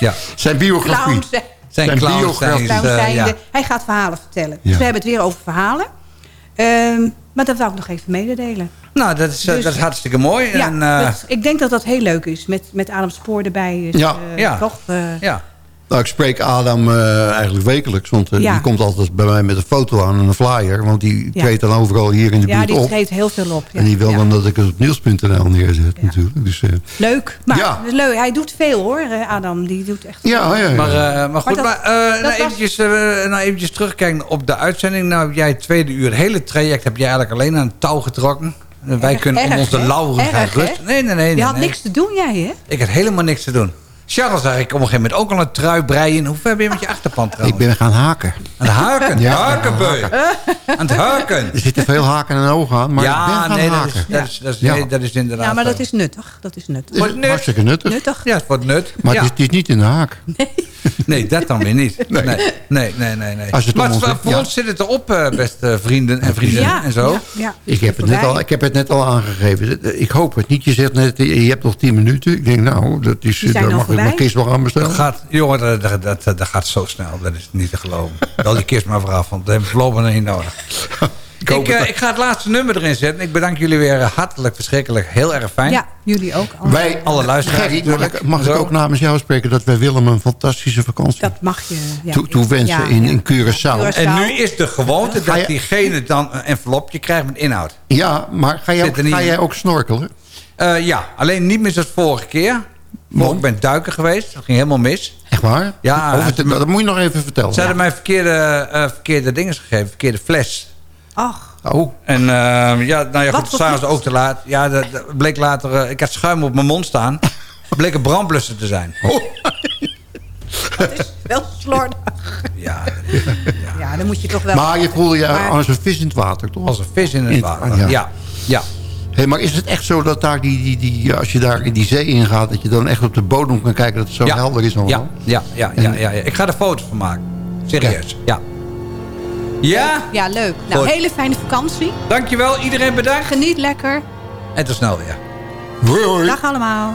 [SPEAKER 10] Ja.
[SPEAKER 11] Zijn biografie.
[SPEAKER 12] clown zijn.
[SPEAKER 11] Biografie.
[SPEAKER 10] zijn, eh, ja.
[SPEAKER 12] Hij gaat verhalen vertellen.
[SPEAKER 11] Ja.
[SPEAKER 12] Dus we hebben het weer over verhalen. Ehm, maar dat wil ik nog even mededelen.
[SPEAKER 10] Nou, dat is, eh,
[SPEAKER 12] Dus-
[SPEAKER 10] dat is hartstikke mooi.
[SPEAKER 12] Ja,
[SPEAKER 10] en, eh,
[SPEAKER 12] dat- ik denk dat dat heel leuk is. Met, met Adam Spoor erbij. Is,
[SPEAKER 11] Ja.
[SPEAKER 12] eh,
[SPEAKER 10] Ja.
[SPEAKER 12] Toch, eh,
[SPEAKER 10] ja.
[SPEAKER 11] Nou, ik spreek Adam eh, eigenlijk wekelijks. Want
[SPEAKER 12] Ja.
[SPEAKER 11] die komt altijd bij mij met een foto aan en een flyer. Want die
[SPEAKER 12] Ja.
[SPEAKER 11] treedt dan overal hier in de
[SPEAKER 12] ja,
[SPEAKER 11] buurt
[SPEAKER 12] die
[SPEAKER 11] op.
[SPEAKER 12] treedt heel veel op. Ja.
[SPEAKER 11] En die wil
[SPEAKER 12] Ja.
[SPEAKER 11] dan dat ik het op nieuws.nl neerzet natuurlijk. Dus, eh,
[SPEAKER 12] Leuk. Maar
[SPEAKER 11] Ja.
[SPEAKER 12] leuk. hij doet veel hoor, Adam. Die doet echt
[SPEAKER 11] ja, ja, ja.
[SPEAKER 10] Maar, eh, maar goed,
[SPEAKER 12] dat-
[SPEAKER 10] maar, eh,
[SPEAKER 12] dat
[SPEAKER 10] nou, eventjes, eh, nou eventjes terugkijken op de uitzending. Nou, heb jij tweede uur, het hele traject heb jij eigenlijk alleen aan het touw getrokken. En wij
[SPEAKER 12] Erg,
[SPEAKER 10] kunnen om
[SPEAKER 12] erg,
[SPEAKER 10] onze
[SPEAKER 12] hè?
[SPEAKER 10] lauren gaan rusten. Nee, nee, nee.
[SPEAKER 12] Je had
[SPEAKER 10] nee.
[SPEAKER 12] niks te doen, jij hè?
[SPEAKER 10] Ik had helemaal niks te doen. Charles zag ik op een gegeven moment ook al een trui breien. Hoe ver ben je met je achterpand
[SPEAKER 11] ik
[SPEAKER 10] trouwens?
[SPEAKER 11] ben gaan haken.
[SPEAKER 10] Aan het haken?
[SPEAKER 11] Ja,
[SPEAKER 10] Hakenbeu. Aan het haken.
[SPEAKER 11] Er zitten veel haken en ogen aan, maar ik ben
[SPEAKER 10] ja,
[SPEAKER 11] gaan
[SPEAKER 10] nee, dat
[SPEAKER 11] haken.
[SPEAKER 10] is, dat, is, dat, is,
[SPEAKER 11] Ja.
[SPEAKER 10] nee, dat is inderdaad...
[SPEAKER 12] Ja, maar dat is nuttig. Dat is nuttig.
[SPEAKER 10] Wordt nut.
[SPEAKER 11] hartstikke nuttig.
[SPEAKER 12] Nuttig.
[SPEAKER 10] Ja, het wordt nut.
[SPEAKER 11] Maar
[SPEAKER 10] ja.
[SPEAKER 11] het, is, het is niet in de haak.
[SPEAKER 10] Nee, dat dan weer niet. Nee,
[SPEAKER 11] Nee.
[SPEAKER 10] nee, nee, nee. nee,
[SPEAKER 11] Als het
[SPEAKER 10] maar voor
[SPEAKER 11] ja.
[SPEAKER 10] ons zit het erop, eh, beste vrienden en vriendinnen
[SPEAKER 12] Ja,
[SPEAKER 10] en zo.
[SPEAKER 12] ja, ja.
[SPEAKER 11] Ik heb, het net al, ik heb het net al aangegeven. Ik hoop het niet. Je zegt net, je hebt nog 10 minuten. Ik denk, nou, dat is,
[SPEAKER 12] Die zijn voorbij.
[SPEAKER 11] mijn kist wel aan bestellen.
[SPEAKER 10] Gaat, jongen, dat, dat, dat, dat gaat zo snel. Dat is niet te geloven. Wel die kist maar vooraf, want dat hebben we voorlopig nog niet nodig. Ik, eh, ik ga het laatste nummer erin zetten. Ik bedank jullie weer hartelijk, verschrikkelijk, heel erg fijn.
[SPEAKER 12] Ja, jullie ook. allemaal.
[SPEAKER 11] Wij,
[SPEAKER 10] Alle luisteraars
[SPEAKER 11] mag,
[SPEAKER 10] natuurlijk.
[SPEAKER 11] ik, mag ik
[SPEAKER 10] Zo.
[SPEAKER 11] ook namens jou spreken dat wij Willem een fantastische vakantie
[SPEAKER 12] Dat mag je. Ja,
[SPEAKER 11] toe- toewensen
[SPEAKER 12] ja,
[SPEAKER 11] in, in Curaçao.
[SPEAKER 12] Curaçao.
[SPEAKER 10] En nu is de gewoonte dat
[SPEAKER 11] je-
[SPEAKER 10] diegene dan een envelopje krijgt met inhoud.
[SPEAKER 11] Ja, maar ga jij, ga jij ook snorkelen?
[SPEAKER 10] Eh, ja, alleen niet meer zoals vorige keer.
[SPEAKER 11] Want?
[SPEAKER 10] Ik ben duiken geweest. Dat ging helemaal mis.
[SPEAKER 11] Echt waar?
[SPEAKER 10] Ja,
[SPEAKER 11] Over te- dat moet je nog even vertellen.
[SPEAKER 10] Ze hadden mij verkeerde, eh, verkeerde dingen gegeven. Verkeerde fles.
[SPEAKER 12] Ach,
[SPEAKER 11] Oh,
[SPEAKER 10] En eh, ja, nou ja,
[SPEAKER 12] Wat
[SPEAKER 10] goed, s'avonds ook te laat. Ja, dat, dat bleek later... eh, ik had schuim op mijn mond staan. bleek een brandblusser te zijn.
[SPEAKER 12] dat is wel slordig.
[SPEAKER 10] Ja,
[SPEAKER 12] Ja, dan moet je toch wel...
[SPEAKER 11] maar je voelde je
[SPEAKER 12] Maar-
[SPEAKER 11] als een vis in het water, toch?
[SPEAKER 10] als een vis in het
[SPEAKER 11] In-
[SPEAKER 10] water.
[SPEAKER 11] ja.
[SPEAKER 10] Ja, ja.
[SPEAKER 11] Hey, maar is het echt zo dat daar die, die, die, als je daar in die zee ingaat... dat je dan echt op de bodem kan kijken dat het zo
[SPEAKER 10] ja.
[SPEAKER 11] helder is
[SPEAKER 10] Ja,
[SPEAKER 11] allemaal?
[SPEAKER 10] ja, ja, ja, ja, ja. Ik ga er foto's van maken. Serieus, ja. Ja,
[SPEAKER 12] Ja, leuk. Nou,
[SPEAKER 10] Goed.
[SPEAKER 12] hele fijne vakantie.
[SPEAKER 10] dankjewel. Iedereen bedankt.
[SPEAKER 12] Geniet lekker.
[SPEAKER 10] En tot snel weer.
[SPEAKER 11] Hoi, hoi.
[SPEAKER 12] Dag allemaal.